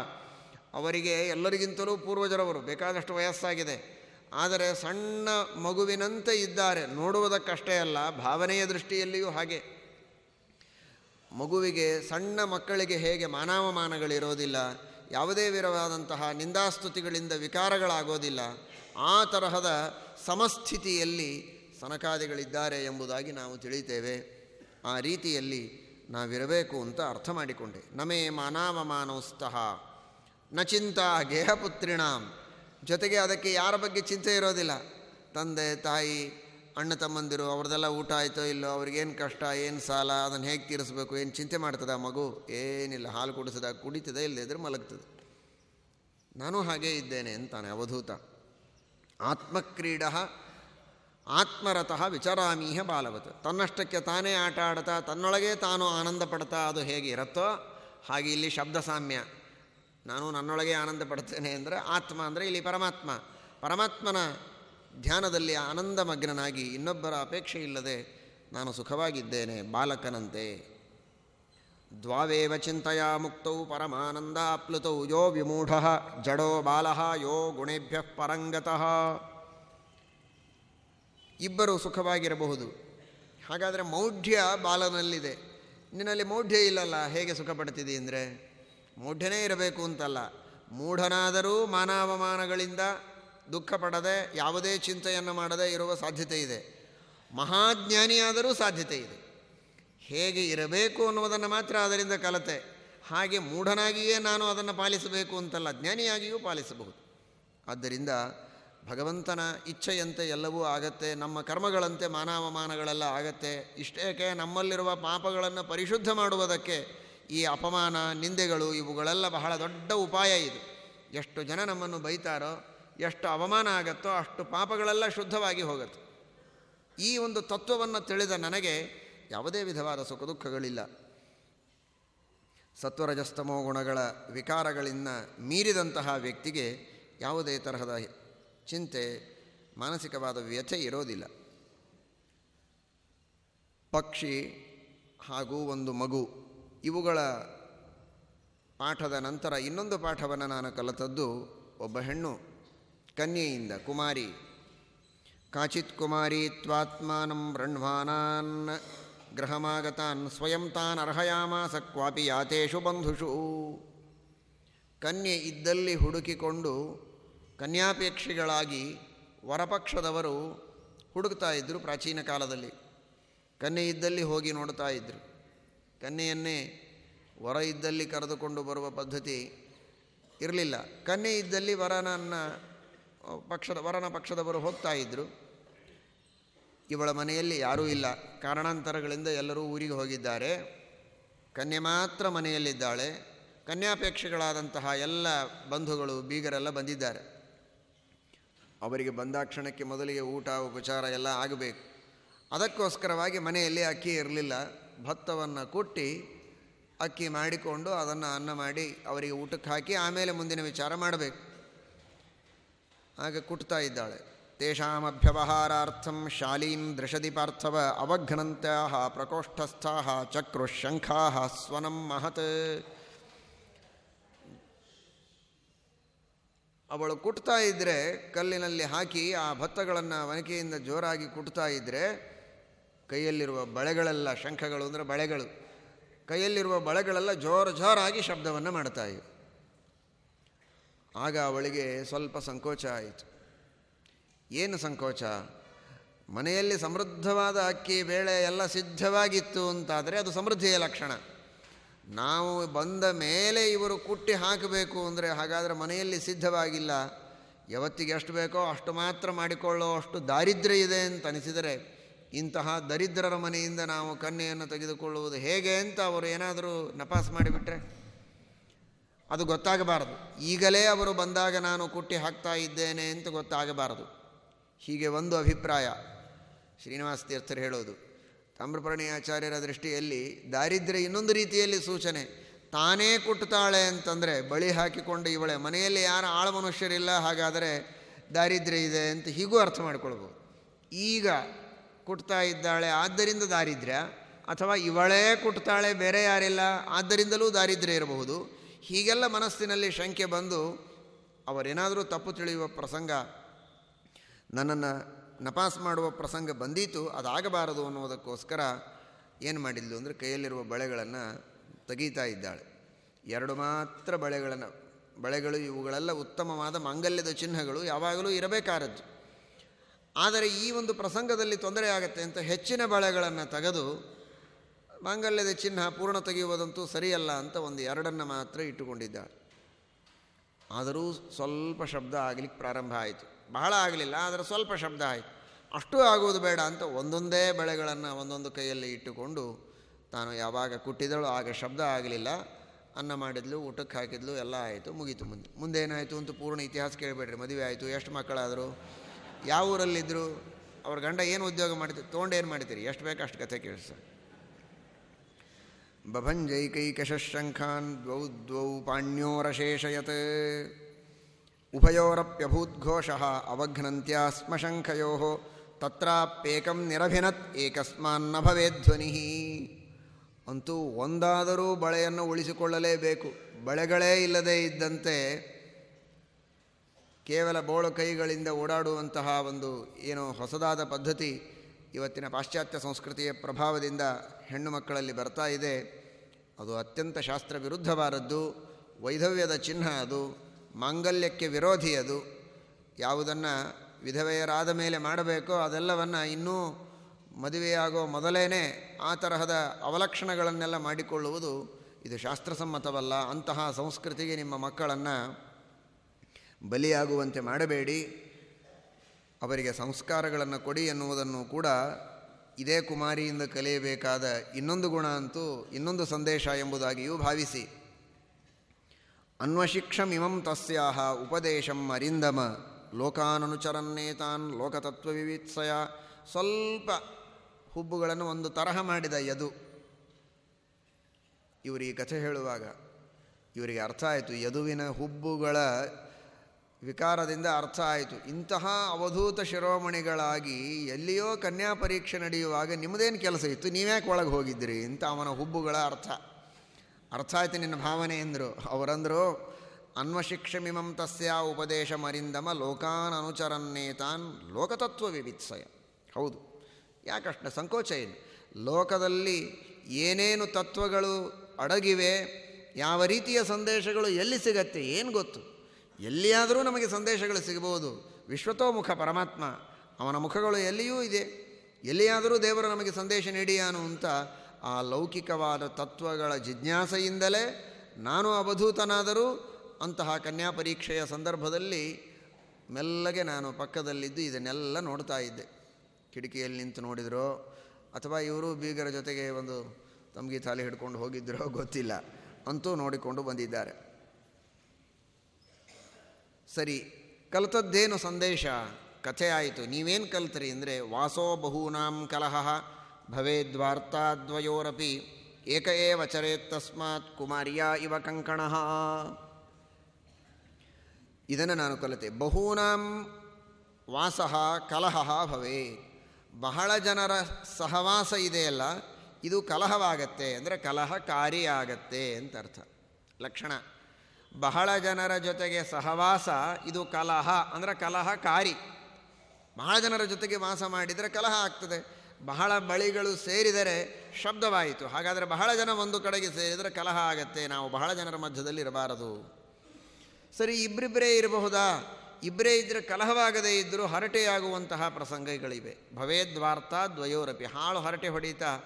Speaker 1: ಅವರಿಗೆ ಎಲ್ಲರಿಗಿಂತಲೂ ಪೂರ್ವಜರವರು, ಬೇಕಾದಷ್ಟು ವಯಸ್ಸಾಗಿದೆ. ಆದರೆ ಸಣ್ಣ ಮಗುವಿನಂತೆ ಇದ್ದಾರೆ. ನೋಡುವುದಕ್ಕಷ್ಟೇ ಅಲ್ಲ, ಭಾವನೆಯ ದೃಷ್ಟಿಯಲ್ಲಿಯೂ ಹಾಗೆ. ಮಗುವಿಗೆ ಸಣ್ಣ ಮಕ್ಕಳಿಗೆ ಹೇಗೆ ಮಾನಾವಮಾನಗಳಿರೋದಿಲ್ಲ, ಯಾವುದೇ ವಿರವಾದಂತಹ ನಿಂದಾಸ್ತುತಿಗಳಿಂದ ವಿಕಾರಗಳಾಗೋದಿಲ್ಲ ಆ ತರಹದ ಸಮಸ್ಥಿತಿಯಲ್ಲಿ ಸನಕಾದಿಗಳಿದ್ದಾರೆ ಎಂಬುದಾಗಿ ನಾವು ತಿಳಿತೇವೆ ಆ ರೀತಿಯಲ್ಲಿ ನಾವಿರಬೇಕು ಅಂತ ಅರ್ಥ ಮಾಡಿಕೊಂಡೆ. ನಮೇ ಮಾನಾವಮಾನೌಸ್ತಃ. ನ ಚಿಂತಾ ಗೇಹಪುತ್ರಿಣಾಂ. ಜೊತೆಗೆ ಅದಕ್ಕೆ ಯಾರ ಬಗ್ಗೆ ಚಿಂತೆ ಇರೋದಿಲ್ಲ. ತಂದೆ, ತಾಯಿ, ಅಣ್ಣ, ತಮ್ಮಂದಿರು, ಅವ್ರದ್ದೆಲ್ಲ ಊಟ ಆಯಿತೋ ಇಲ್ಲೋ ಅವ್ರಿಗೇನು ಕಷ್ಟ, ಏನು ಸಾಲ, ಅದನ್ನು ಹೇಗೆ ತೀರಿಸಬೇಕು, ಏನು ಚಿಂತೆ ಮಾಡ್ತದೆ ಆ ಮಗು? ಏನಿಲ್ಲ, ಹಾಲು ಕುಡಿಸದ ಕುಡಿತದೆ ಇದ್ರೆ ಮಲಗ್ತದೆ. ನಾನು ಹಾಗೇ ಇದ್ದೇನೆ ಅಂತಾನೆ ಅವಧೂತ. ಆತ್ಮಕ್ರೀಡ ಆತ್ಮರತಃ ವಿಚರಾಮೀಹ ಬಾಲವತ್. ತನ್ನಷ್ಟಕ್ಕೆ ತಾನೇ ಆಟ ಆಡ್ತಾ, ತನ್ನೊಳಗೆ ತಾನು ಆನಂದ ಪಡ್ತಾ ಅದು ಹೇಗೆ ಇರುತ್ತೋ ಹಾಗೆ ಇಲ್ಲಿ ಶಬ್ದ ಸಾಮ್ಯ ನಾನು ನನ್ನೊಳಗೆ ಆನಂದ ಪಡ್ತೇನೆ ಅಂದರೆ ಆತ್ಮ ಅಂದರೆ ಇಲ್ಲಿ ಪರಮಾತ್ಮ. ಪರಮಾತ್ಮನ ಧ್ಯಾನದಲ್ಲಿ ಆನಂದಮಗ್ನನಾಗಿ ಇನ್ನೊಬ್ಬರ ಅಪೇಕ್ಷೆ ಇಲ್ಲದೆ ನಾನು ಸುಖವಾಗಿದ್ದೇನೆ, ಬಾಲಕನಂತೆ. ದ್ವಾವೇವ ಚಿಂತೆಯ ಮುಕ್ತೌ ಪರಮಾನಂದಾಪ್ಲುತೌ ಯೋ ವಿಮೂಢ ಜಡೋ ಬಾಲ ಯೋ ಗುಣೇಭ್ಯ ಪರಂಗತಃ. ಇಬ್ಬರು ಸುಖವಾಗಿರಬಹುದು. ಹಾಗಾದರೆ ಮೌಢ್ಯ ಬಾಲನಲ್ಲಿದೆ. ನಿನ್ನಲ್ಲಿ ಮೌಢ್ಯ ಇಲ್ಲಲ್ಲ, ಹೇಗೆ ಸುಖ ಪಡ್ತಿದೆ ಅಂದರೆ? ಮೌಢ್ಯನೇ ಇರಬೇಕು ಅಂತಲ್ಲ. ಮೂಢನಾದರೂ ಮಾನವಮಾನಗಳಿಂದ ದುಃಖ ಪಡದೆ ಯಾವುದೇ ಚಿಂತೆಯನ್ನು ಮಾಡದೆ ಇರುವ ಸಾಧ್ಯತೆ ಇದೆ. ಮಹಾಜ್ಞಾನಿಯಾದರೂ ಸಾಧ್ಯತೆ ಇದೆ. ಹೇಗೆ ಇರಬೇಕು ಅನ್ನುವುದನ್ನು ಮಾತ್ರ ಅದರಿಂದ ಕಲತೆ. ಹಾಗೆ ಮೂಢನಾಗಿಯೇ ನಾನು ಅದನ್ನು ಪಾಲಿಸಬೇಕು ಅಂತಲ್ಲ, ಜ್ಞಾನಿಯಾಗಿಯೂ ಪಾಲಿಸಬಹುದು. ಆದ್ದರಿಂದ ಭಗವಂತನ ಇಚ್ಛೆಯಂತೆ ಎಲ್ಲವೂ ಆಗತ್ತೆ, ನಮ್ಮ ಕರ್ಮಗಳಂತೆ ಮಾನವಮಾನಗಳೆಲ್ಲ ಆಗತ್ತೆ. ಇಷ್ಟೇಕೆ ನಮ್ಮಲ್ಲಿರುವ ಪಾಪಗಳನ್ನು ಪರಿಶುದ್ಧ ಮಾಡುವುದಕ್ಕೆ ಈ ಅಪಮಾನ, ನಿಂದೆಗಳು ಇವುಗಳೆಲ್ಲ ಬಹಳ ದೊಡ್ಡ ಉಪಾಯ ಇದು. ಎಷ್ಟು ಜನ ನಮ್ಮನ್ನು ಬೈತಾರೋ, ಎಷ್ಟು ಅವಮಾನ ಆಗತ್ತೋ ಅಷ್ಟು ಪಾಪಗಳೆಲ್ಲ ಶುದ್ಧವಾಗಿ ಹೋಗುತ್ತೆ. ಈ ಒಂದು ತತ್ವವನ್ನು ತಿಳಿದ ನನಗೆ ಯಾವುದೇ ವಿಧವಾದ ಸುಖ ದುಃಖಗಳಿಲ್ಲ. ಸತ್ವರಜಸ್ತಮೋ ಗುಣಗಳ ವಿಕಾರಗಳಿಂದ ಮೀರಿದಂತಹ ವ್ಯಕ್ತಿಗೆ ಯಾವುದೇ ತರಹದ ಚಿಂತೆ, ಮಾನಸಿಕವಾದ ವ್ಯಥೆ ಇರೋದಿಲ್ಲ. ಪಕ್ಷಿ ಹಾಗೂ ಒಂದು ಮಗು, ಇವುಗಳ ಪಾಠದ ನಂತರ ಇನ್ನೊಂದು ಪಾಠವನ್ನು ನಾನು ಕಲಿತದ್ದು ಒಬ್ಬ ಹೆಣ್ಣು, ಕನ್ಯೆಯಿಂದ ಕುಮಾರಿ. ಕಾಚಿತ್ ಕುಮಾರಿ ತ್ವಾತ್ಮಾನಂ ಬ್ರಹ್ಮಾನಾನ್ ಗ್ರಹಮಾಗತಾನ್ ಸ್ವಯಂ ತಾನ್ ಅರ್ಹಯಾಮಾಸ ಕ್ವಾಪಿ ಯಾತೇಷು ಬಂಧುಷು ಕನ್ಯೆ ಇದ್ದಲ್ಲಿ ಹುಡುಕಿಕೊಂಡು ಕನ್ಯಾಪೇಕ್ಷಿಗಳಾಗಿ ವರಪಕ್ಷದವರು ಹುಡುಕ್ತಾ ಇದ್ದರು ಪ್ರಾಚೀನ ಕಾಲದಲ್ಲಿ. ಕನ್ಯೆ ಇದ್ದಲ್ಲಿ ಹೋಗಿ ನೋಡ್ತಾ ಇದ್ದರು ಕನ್ಯೆಯನ್ನೇ ವರ ಇದ್ದಲ್ಲಿ ಕರೆದುಕೊಂಡು ಬರುವ ಪದ್ಧತಿ ಇರಲಿಲ್ಲ. ಕನ್ಯೆ ಇದ್ದಲ್ಲಿ ವರನನ್ನ ಪಕ್ಷದ ವರನ ಪಕ್ಷದವರು ಹೋಗ್ತಾ ಇದ್ದರು ಇವಳ ಮನೆಯಲ್ಲಿ ಯಾರೂ ಇಲ್ಲ. ಕಾರಣಾಂತರಗಳಿಂದ ಎಲ್ಲರೂ ಊರಿಗೆ ಹೋಗಿದ್ದಾರೆ. ಕನ್ಯೆ ಮಾತ್ರ ಮನೆಯಲ್ಲಿದ್ದಾಳೆ. ಕನ್ಯಾಪೇಕ್ಷೆಗಳಾದಂತಹ ಎಲ್ಲ ಬಂಧುಗಳು, ಬೀಗರೆಲ್ಲ ಬಂದಿದ್ದಾರೆ. ಅವರಿಗೆ ಬಂದಾಕ್ಷಣಕ್ಕೆ ಮೊದಲಿಗೆ ಊಟ, ಉಪಚಾರ ಎಲ್ಲ ಆಗಬೇಕು. ಅದಕ್ಕೋಸ್ಕರವಾಗಿ ಮನೆಯಲ್ಲಿ ಅಕ್ಕಿ ಇರಲಿಲ್ಲ. ಭತ್ತವನ್ನು ಕುಟ್ಟಿ ಅಕ್ಕಿ ಮಾಡಿಕೊಂಡು ಅದನ್ನು ಅನ್ನ ಮಾಡಿ ಅವರಿಗೆ ಊಟಕ್ಕೆ ಹಾಕಿ ಆಮೇಲೆ ಮುಂದಿನ ವಿಚಾರ ಮಾಡಬೇಕು. ಆಗ ಕುಟ್ತಾ ಇದ್ದಾಳೆ. ತೇಷಾಮಭ್ಯವಹಾರಾರ್ಥಂ ಶಾಲೀನ್ ದೃಶದಿ ಪಾರ್ಥವ ಅವಘ್ನಂತ್ಯಾ ಪ್ರಕೋಷ್ಠಸ್ಥಾಹ ಚಕ್ರುಶಂಖಾ ಸ್ವನಂ ಮಹತ್ ಅವಳು ಕುಟ್ತಾ ಇದ್ದರೆ ಕಲ್ಲಿನಲ್ಲಿ ಹಾಕಿ ಆ ಭತ್ತಗಳನ್ನು ವನಕೆಯಿಂದ ಜೋರಾಗಿ ಕುಟ್ತಾ ಇದ್ದರೆ ಕೈಯಲ್ಲಿರುವ ಬಳೆಗಳೆಲ್ಲ ಶಂಖಗಳು ಅಂದರೆ ಬಳೆಗಳು, ಕೈಯಲ್ಲಿರುವ ಬಳೆಗಳೆಲ್ಲ ಜೋರು ಜೋರಾಗಿ ಶಬ್ದವನ್ನು ಮಾಡ್ತಾ ಇವೆ. ಆಗ ಅವಳಿಗೆ ಸ್ವಲ್ಪ ಸಂಕೋಚ ಆಯಿತು. ಏನು ಸಂಕೋಚ? ಮನೆಯಲ್ಲಿ ಸಮೃದ್ಧವಾದ ಅಕ್ಕಿ, ಬೇಳೆ ಎಲ್ಲ ಸಿದ್ಧವಾಗಿತ್ತು ಅಂತಾದರೆ ಅದು ಸಮೃದ್ಧಿಯ ಲಕ್ಷಣ. ನಾವು ಬಂದ ಮೇಲೆ ಇವರು ಕುಟ್ಟಿ ಹಾಕಬೇಕು ಅಂದರೆ ಹಾಗಾದರೆ ಮನೆಯಲ್ಲಿ ಸಿದ್ಧವಾಗಿಲ್ಲ. ಯಾವತ್ತಿಗೆ ಎಷ್ಟು ಬೇಕೋ ಅಷ್ಟು ಮಾತ್ರ ಮಾಡಿಕೊಳ್ಳೋ ಅಷ್ಟು ದಾರಿದ್ರ್ಯ ಇದೆ ಅಂತ ಅನಿಸಿದರೆ ಇಂತಹ ದರಿದ್ರರ ಮನೆಯಿಂದ ನಾವು ಕನ್ಯೆಯನ್ನು ತೆಗೆದುಕೊಳ್ಳುವುದು ಹೇಗೆ ಅಂತ ಅವರು ಏನಾದರೂ ನಪಾಸ್ ಮಾಡಿಬಿಟ್ರೆ? ಅದು ಗೊತ್ತಾಗಬಾರದು. ಈಗಲೇ ಅವರು ಬಂದಾಗ ನಾನು ಕುಟ್ಟಿ ಹಾಕ್ತಾ ಇದ್ದೇನೆ ಅಂತ ಗೊತ್ತಾಗಬಾರದು. ಹೀಗೆ ಒಂದು ಅಭಿಪ್ರಾಯ ಶ್ರೀನಿವಾಸ ತೀರ್ಥರು ಹೇಳೋದು. ತಾಮ್ರಪರ್ಣಿ ಆಚಾರ್ಯರ ದೃಷ್ಟಿಯಲ್ಲಿ ದಾರಿದ್ರ್ಯ ಇನ್ನೊಂದು ರೀತಿಯಲ್ಲಿ ಸೂಚನೆ. ತಾನೇ ಕುಟ್ಟುತ್ತಾಳೆ ಅಂತಂದರೆ ಬಳಿ ಹಾಕಿಕೊಂಡು ಇವಳೆ ಮನೆಯಲ್ಲಿ ಯಾರು ಆಳ ಮನುಷ್ಯರಿಲ್ಲ ಹಾಗಾದರೆ ದಾರಿದ್ರ್ಯ ಇದೆ ಅಂತ ಹೀಗೂ ಅರ್ಥ ಮಾಡಿಕೊಳ್ಬೋದು. ಈಗ ಕುಟ್ತಾ ಇದ್ದಾಳೆ ಆದ್ದರಿಂದ ದಾರಿದ್ರ್ಯ, ಅಥವಾ ಇವಳೇ ಕುಟ್ತಾಳೆ, ಬೇರೆ ಯಾರಿಲ್ಲ, ಆದ್ದರಿಂದಲೂ ದಾರಿದ್ರ್ಯ ಇರಬಹುದು. ಹೀಗೆಲ್ಲ ಮನಸ್ಸಿನಲ್ಲಿ ಶಂಕೆ ಬಂದು ಅವರೇನಾದರೂ ತಪ್ಪು ತಿಳಿಯುವ ಪ್ರಸಂಗ ನನ್ನನ್ನು ನಪಾಸ್ ಮಾಡುವ ಪ್ರಸಂಗ ಬಂದೀತು, ಅದಾಗಬಾರದು ಅನ್ನೋದಕ್ಕೋಸ್ಕರ ಏನು ಮಾಡಿದ್ಲು ಅಂದರೆ ಕೈಯಲ್ಲಿರುವ ಬಳೆಗಳನ್ನು ತೆಗೀತಾ ಇದ್ದಾಳೆ. ಎರಡು ಮಾತ್ರ ಬಳೆಗಳನ್ನು, ಬಳೆಗಳು ಇವುಗಳೆಲ್ಲ ಉತ್ತಮವಾದ ಮಾಂಗಲ್ಯದ ಚಿಹ್ನೆಗಳು ಯಾವಾಗಲೂ ಇರಬೇಕಾರದ್ದು. ಆದರೆ ಈ ಒಂದು ಪ್ರಸಂಗದಲ್ಲಿ ತೊಂದರೆ ಆಗುತ್ತೆ ಅಂತ ಹೆಚ್ಚಿನ ಬಳೆಗಳನ್ನು ತೆಗೆದು ಮಾಂಗಲ್ಯದ ಚಿಹ್ನ ಪೂರ್ಣ ತೆಗೆಯುವುದಂತೂ ಸರಿಯಲ್ಲ ಅಂತ ಒಂದು ಎರಡನ್ನು ಮಾತ್ರ ಇಟ್ಟುಕೊಂಡಿದ್ದಾಳೆ. ಆದರೂ ಸ್ವಲ್ಪ ಶಬ್ದ ಆಗಲಿಕ್ಕೆ ಪ್ರಾರಂಭ ಆಯಿತು. ಬಹಳ ಆಗಲಿಲ್ಲ, ಆದರೆ ಸ್ವಲ್ಪ ಶಬ್ದ ಆಯಿತು. ಅಷ್ಟು ಆಗುವುದು ಬೇಡ ಅಂತ ಒಂದೊಂದೇ ಬೆಳೆಗಳನ್ನು ಒಂದೊಂದು ಕೈಯಲ್ಲಿ ಇಟ್ಟುಕೊಂಡು ತಾನು ಯಾವಾಗ ಕುಟ್ಟಿದಳು ಆಗ ಶಬ್ದ ಆಗಲಿಲ್ಲ. ಅನ್ನ ಮಾಡಿದ್ಲು, ಊಟಕ್ಕೆ ಹಾಕಿದ್ಲು, ಎಲ್ಲ ಆಯಿತು, ಮುಗೀತು. ಮುಂದೆ ಮುಂದೆ ಏನಾಯಿತು ಅಂತ ಪೂರ್ಣ ಇತಿಹಾಸ ಕೇಳಬೇಡ್ರಿ, ಮದುವೆ ಆಯಿತು, ಎಷ್ಟು ಮಕ್ಕಳಾದರು, ಯಾವ ಊರಲ್ಲಿದ್ದರು ಅವ್ರ ಗಂಡ ಏನು ಉದ್ಯೋಗ ಮಾಡ್ತೀರಿ ತೊಗೊಂಡು ಏನು ಮಾಡ್ತೀರಿ? ಎಷ್ಟು ಬೇಕು ಅಷ್ಟು ಕಥೆ ಕೇಳಿಸ ಬಭಂಜೈಕೈಕಶಂಖಾನ್ ದ್ವೌ ದ್ವೌ ಪಾಣ್ಯೋರಶೇಷಯತ್. ಉಭಯೋರಪ್ಯಭೂದ್ಘೋಷ ಅವಘ್ನಂತ್ಯ ಸ್ಮ ಶಂಖಯೋ ತತ್ರಾಪ್ಯೇಕಂ ನಿರಭಿನತ್ ಏಕಸ್ಮಾನ್ನ ಭವೇಧ್ವನಿ ಅಂತೂ ಒಂದಾದರೂ ಬಳೆಯನ್ನು ಉಳಿಸಿಕೊಳ್ಳಲೇಬೇಕು. ಬಳೆಗಳೇ ಇಲ್ಲದೇ ಇದ್ದಂತೆ ಕೇವಲ ಬೋಳು ಕೈಗಳಿಂದ ಓಡಾಡುವಂತಹ ಒಂದು ಏನು ಹೊಸದಾದ ಪದ್ಧತಿ ಇವತ್ತಿನ ಪಾಶ್ಚಾತ್ಯ ಸಂಸ್ಕೃತಿಯ ಪ್ರಭಾವದಿಂದ ಹೆಣ್ಣು ಮಕ್ಕಳಲ್ಲಿ ಬರ್ತಾ ಇದೆ. ಅದು ಅತ್ಯಂತ ಶಾಸ್ತ್ರ ವಿರುದ್ಧವಾದದ್ದು ವೈಧವ್ಯದ ಚಿಹ್ನ ಅದು. ಮಾಂಗಲ್ಯಕ್ಕೆ ವಿರೋಧಿ ಅದು ಯಾವುದನ್ನು ವಿಧವೆಯರಾದ ಮೇಲೆ ಮಾಡಬೇಕೋ ಅದೆಲ್ಲವನ್ನು ಇನ್ನೂ ಮದುವೆಯಾಗೋ ಮೊದಲೇ ಆ ತರಹದ ಅವಲಕ್ಷಣಗಳನ್ನೆಲ್ಲ ಮಾಡಿಕೊಳ್ಳುವುದು ಇದು ಶಾಸ್ತ್ರಸಮ್ಮತವಲ್ಲ. ಅಂತಹ ಸಂಸ್ಕೃತಿಗೆ ನಿಮ್ಮ ಮಕ್ಕಳನ್ನು ಬಲಿಯಾಗುವಂತೆ ಮಾಡಬೇಡಿ. ಅವರಿಗೆ ಸಂಸ್ಕಾರಗಳನ್ನು ಕೊಡಿ ಎನ್ನುವುದನ್ನು ಕೂಡ ಇದೇ ಕುಮಾರಿಯಿಂದ ಕಲಿಯಬೇಕಾದ ಇನ್ನೊಂದು ಗುಣ ಅಂತೂ ಇನ್ನೊಂದು ಸಂದೇಶ ಎಂಬುದಾಗಿಯೂ ಭಾವಿಸಿ. ಅನ್ವಶಿಕ್ಷಮಿಮಂ ತಸ್ಯಾಹ, ಉಪದೇಶಂ ಅರಿಂದಮ. ಲೋಕಾನನುಚರನ್ನೇತಾನ್ ಲೋಕತತ್ವವಿವಿತ್ಸಯ. ಸ್ವಲ್ಪ ಹುಬ್ಬುಗಳನ್ನು ಒಂದು ತರಹ ಮಾಡಿದ ಯದು. ಇವರು ಈ ಕಥೆ ಹೇಳುವಾಗ ಇವರಿಗೆ ಅರ್ಥ ಆಯಿತು, ಯದುವಿನ ಹುಬ್ಬುಗಳ ವಿಕಾರದಿಂದ ಅರ್ಥ ಆಯಿತು. ಇಂತಹ ಅವಧೂತ ಶಿರೋಮಣಿಗಳಾಗಿ ಎಲ್ಲಿಯೋ ಕನ್ಯಾ ಪರೀಕ್ಷೆ ನಡೆಯುವಾಗ ನಿಮ್ಮದೇನು ಕೆಲಸ ಇತ್ತು? ನೀವ್ಯಾಕೆ ಒಳಗೆ ಹೋಗಿದ್ದಿರಿ ಅಂತ ಅವನ ಹುಬ್ಬುಗಳ ಅರ್ಥ. ಅರ್ಥ ಆಯ್ತು ನಿನ್ನ ಭಾವನೆ ಎಂದರು. ಅವರಂದರು, ಅನ್ವಶಿಕ್ಷಮಿಮಂ ತಸ್ಯ ಉಪದೇಶ ಮರಿಂದಮ ಲೋಕಾನ್ ಅನುಚರನ್ನೇತಾನ್ ಲೋಕತತ್ವ ವಿವಿತ್ಸಯ. ಹೌದು. ಯಾಕಷ್ಟ ಸಂಕೋಚ ಏನು? ಲೋಕದಲ್ಲಿ ಏನೇನು ತತ್ವಗಳು ಅಡಗಿವೆ, ಯಾವ ರೀತಿಯ ಸಂದೇಶಗಳು ಎಲ್ಲಿ ಸಿಗತ್ತೆ ಏನು ಗೊತ್ತು? ಎಲ್ಲಿಯಾದರೂ ನಮಗೆ ಸಂದೇಶಗಳು ಸಿಗಬಹುದು. ವಿಶ್ವತೋಮುಖ ಪರಮಾತ್ಮ, ಅವನ ಮುಖಗಳು ಎಲ್ಲಿಯೂ ಇದೆ. ಎಲ್ಲಿಯಾದರೂ ದೇವರು ನಮಗೆ ಸಂದೇಶ ನೀಡಿಯಾನು ಅಂತ ಆ ಲೌಕಿಕವಾದ ತತ್ವಗಳ ಜಿಜ್ಞಾಸೆಯಿಂದಲೇ ನಾನು ಅವಧೂತನಾದರೂ ಅಂತಹ ಕನ್ಯಾ ಪರೀಕ್ಷೆಯ ಸಂದರ್ಭದಲ್ಲಿ ಮೆಲ್ಲಗೆ ನಾನು ಪಕ್ಕದಲ್ಲಿದ್ದು ಇದನ್ನೆಲ್ಲ ನೋಡ್ತಾ ಇದ್ದೆ. ಕಿಟಕಿಯಲ್ಲಿ ನಿಂತು ನೋಡಿದ್ರೋ ಅಥವಾ ಇವರು ಬೀಗರ ಜೊತೆಗೆ ಒಂದು ತಮಗೆ ತಾಲಿ ಹಿಡ್ಕೊಂಡು ಹೋಗಿದ್ದರೋ ಗೊತ್ತಿಲ್ಲ. ಅಂತೂ ನೋಡಿಕೊಂಡು ಬಂದಿದ್ದಾರೆ. ಸರಿ, ಕಲಿತದ್ದೇನು ಸಂದೇಶ? ಕಥೆ ಆಯಿತು. ನೀವೇನು ಕಲ್ತ್ರಿ? ಅಂದರೆ ವಾಸೋ ಬಹೂನಾಂ ಕಲಹ. ಭವೇದ್ವಾರ್ತಾದ್ವಯೋರಪಿ ಏಕ ಏವ ಚರೇತ್ತಸ್ಮಾತ್ ಕುಮಾರಿಯ ಇವ ಕಂಕಣ. ಇದನ್ನು ನಾನು ಕಲಿತೆ ಬಹೂನಾಂ ವಾಸ ಕಲಹ ಭವೇ ಬಹಳ ಜನರ ಸಹವಾಸ ಇದೆಯಲ್ಲ, ಇದು ಕಲಹವಾಗತ್ತೆ, ಅಂದರೆ ಕಲಹಕಾರಿಯಾಗತ್ತೆ ಅಂತ ಅರ್ಥ. ಲಕ್ಷಣ. ಬಹಳ ಜನರ ಜೊತೆಗೆ ಸಹವಾಸ, ಇದು ಕಲಹ, ಅಂದರೆ ಕಲಹಕಾರಿ. ಬಹಳ ಜನರ ಜೊತೆಗೆ ವಾಸ ಮಾಡಿದರೆ ಕಲಹ ಆಗ್ತದೆ. ಬಹಳ ಬಳಿಗಳು ಸೇರಿದರೆ ಶಬ್ದವಾಯಿತು. ಹಾಗಾದರೆ ಬಹಳ ಜನ ಒಂದು ಕಡೆಗೆ ಸೇರಿದರೆ ಕಲಹ ಆಗತ್ತೆ. ನಾವು ಬಹಳ ಜನರ ಮಧ್ಯದಲ್ಲಿ ಇರಬಾರದು. ಸರಿ ಇಬ್ಬರಿಬ್ಬರೇ ಇರಬಹುದಾ? ಇಬ್ಬರೇ ಇದ್ದರೆ ಕಲಹವಾಗದೇ ಇದ್ದರೂ ಹರಟೆಯಾಗುವಂತಹ ಪ್ರಸಂಗಗಳಿವೆ. ಭವೇದ್ವಾರ್ಥ ದ್ವಯೋರಪಿ. ಹಾಳು ಹರಟೆ ಹೊಡೀತಾ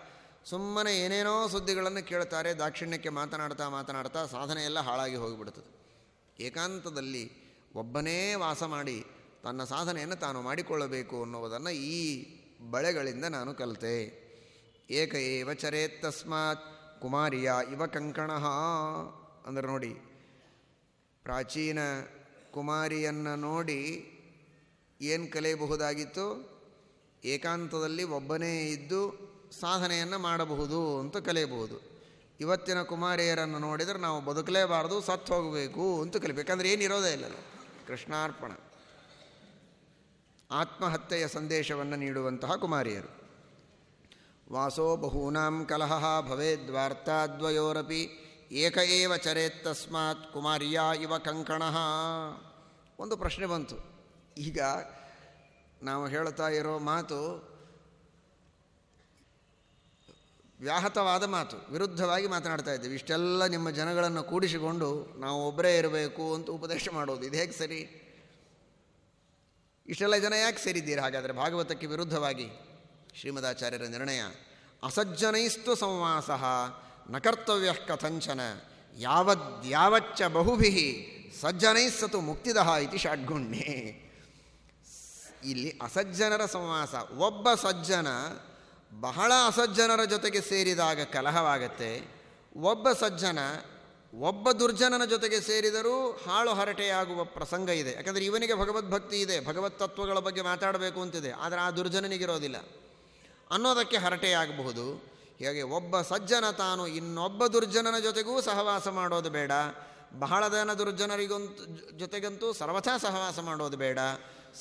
Speaker 1: ಸುಮ್ಮನೆ ಏನೇನೋ ಸುದ್ದಿಗಳನ್ನು ಕೇಳ್ತಾರೆ, ದಾಕ್ಷಿಣ್ಯಕ್ಕೆ ಮಾತನಾಡ್ತಾ ಮಾತನಾಡ್ತಾ ಸಾಧನೆ ಎಲ್ಲ ಹಾಳಾಗಿ ಹೋಗಿಬಿಡ್ತದೆ. ಏಕಾಂತದಲ್ಲಿ ಒಬ್ಬನೇ ವಾಸ ಮಾಡಿ ತನ್ನ ಸಾಧನೆಯನ್ನು ತಾನು ಮಾಡಿಕೊಳ್ಳಬೇಕು ಅನ್ನುವುದನ್ನು ಈ ಬಳೆಗಳಿಂದ ನಾನು ಕಲಿತೆ. ಏಕ ಏವ ಚರೇತ್ ತಸ್ಮಾತ್ ಕುಮಾರಿಯ ಇವ ಕಂಕಣ. ಅಂದ್ರೆ ನೋಡಿ, ಪ್ರಾಚೀನ ಕುಮಾರಿಯನ್ನು ನೋಡಿ ಏನು ಕಲಿಯಬಹುದಾಗಿತ್ತು? ಏಕಾಂತದಲ್ಲಿ ಒಬ್ಬನೇ ಇದ್ದು ಸಾಧನೆಯನ್ನು ಮಾಡಬಹುದು ಅಂತ ಕಲಿಯಬಹುದು. ಇವತ್ತಿನ ಕುಮಾರಿಯರನ್ನು ನೋಡಿದರೆ ನಾವು ಬದುಕಲೇಬಾರದು, ಸತ್ತು ಹೋಗಬೇಕು ಅಂತ ಕಲಿಬೇಕಂದ್ರೆ ಏನಿರೋದೇ ಇಲ್ಲಲ್ಲ. ಕೃಷ್ಣಾರ್ಪಣ. ಆತ್ಮಹತ್ಯೆಯ ಸಂದೇಶವನ್ನು ನೀಡುವಂತಹ ಕುಮಾರಿಯರು. ವಾಸೋ ಬಹೂನಾಂ ಕಲಹ ಭವೇದ್ವಾರ್ತಾದ್ವಯೋರಪಿ ಏಕ ಏವ ಚರೇತ್ ತಸ್ಮಾತ್ ಕುಮಾರಿಯ ಇವ ಕಂಕಣ. ಒಂದು ಪ್ರಶ್ನೆ ಬಂತು. ಈಗ ನಾವು ಹೇಳ್ತಾ ಇರೋ ಮಾತು ವ್ಯಾಹತವಾದ ಮಾತು, ವಿರುದ್ಧವಾಗಿ ಮಾತನಾಡ್ತಾ ಇದ್ದೀವಿ. ಇಷ್ಟೆಲ್ಲ ನಿಮ್ಮ ಜನಗಳನ್ನು ಕೂಡಿಸಿಕೊಂಡು ನಾವು ಒಬ್ಬರೇ ಇರಬೇಕು ಅಂತ ಉಪದೇಶ ಮಾಡೋದು, ಇದು ಹೇಗೆ ಸರಿ? ಇಷ್ಟೆಲ್ಲ ಜನ ಯಾಕೆ ಸೇರಿದ್ದೀರಿ? ಹಾಗಾದರೆ ಭಾಗವತಕ್ಕೆ ವಿರುದ್ಧವಾಗಿ ಶ್ರೀಮದಾಚಾರ್ಯರ ನಿರ್ಣಯ. ಅಸಜ್ಜನೈಸ್ತು ಸಂವಾಸ ನ ಕರ್ತವ್ಯ ಕಥಂಚನ ಯಾವದ್ಯಾವಚ್ಚ ಬಹುಭಿ ಸಜ್ಜನೈಸ್ಸತು ಮುಕ್ತಿದಹ ಇತಿ ಷಡ್ಗುಣ್ಯೆ ಇಲ್ಲಿ ಅಸಜ್ಜನರ ಸಂವಾಸ. ಒಬ್ಬ ಸಜ್ಜನ ಬಹಳ ಅಸಜ್ಜನರ ಜೊತೆಗೆ ಸೇರಿದಾಗ ಕಲಹವಾಗತ್ತೆ. ಒಬ್ಬ ಸಜ್ಜನ ಒಬ್ಬ ದುರ್ಜನನ ಜೊತೆಗೆ ಸೇರಿದರೂ ಹಾಳು ಹರಟೆಯಾಗುವ ಪ್ರಸಂಗ ಇದೆ. ಯಾಕಂದರೆ ಇವನಿಗೆ ಭಗವದ್ಭಕ್ತಿ ಇದೆ, ಭಗವತ್ ತತ್ವಗಳ ಬಗ್ಗೆ ಮಾತಾಡಬೇಕು ಅಂತಿದೆ. ಆದರೆ ಆ ದುರ್ಜನನಿಗಿರೋದಿಲ್ಲ. ಅನ್ನೋದಕ್ಕೆ ಹರಟೆಯಾಗಬಹುದು. ಹೀಗೆ ಒಬ್ಬ ಸಜ್ಜನ ತಾನು ಇನ್ನೊಬ್ಬ ದುರ್ಜನನ ಜೊತೆಗೂ ಸಹವಾಸ ಮಾಡೋದು ಬೇಡ. ಬಹಳ ಜನ ದುರ್ಜನರಿಗಂತೂ ಜೊತೆಗಂತೂ ಸರ್ವಥಾ ಸಹವಾಸ ಮಾಡೋದು ಬೇಡ.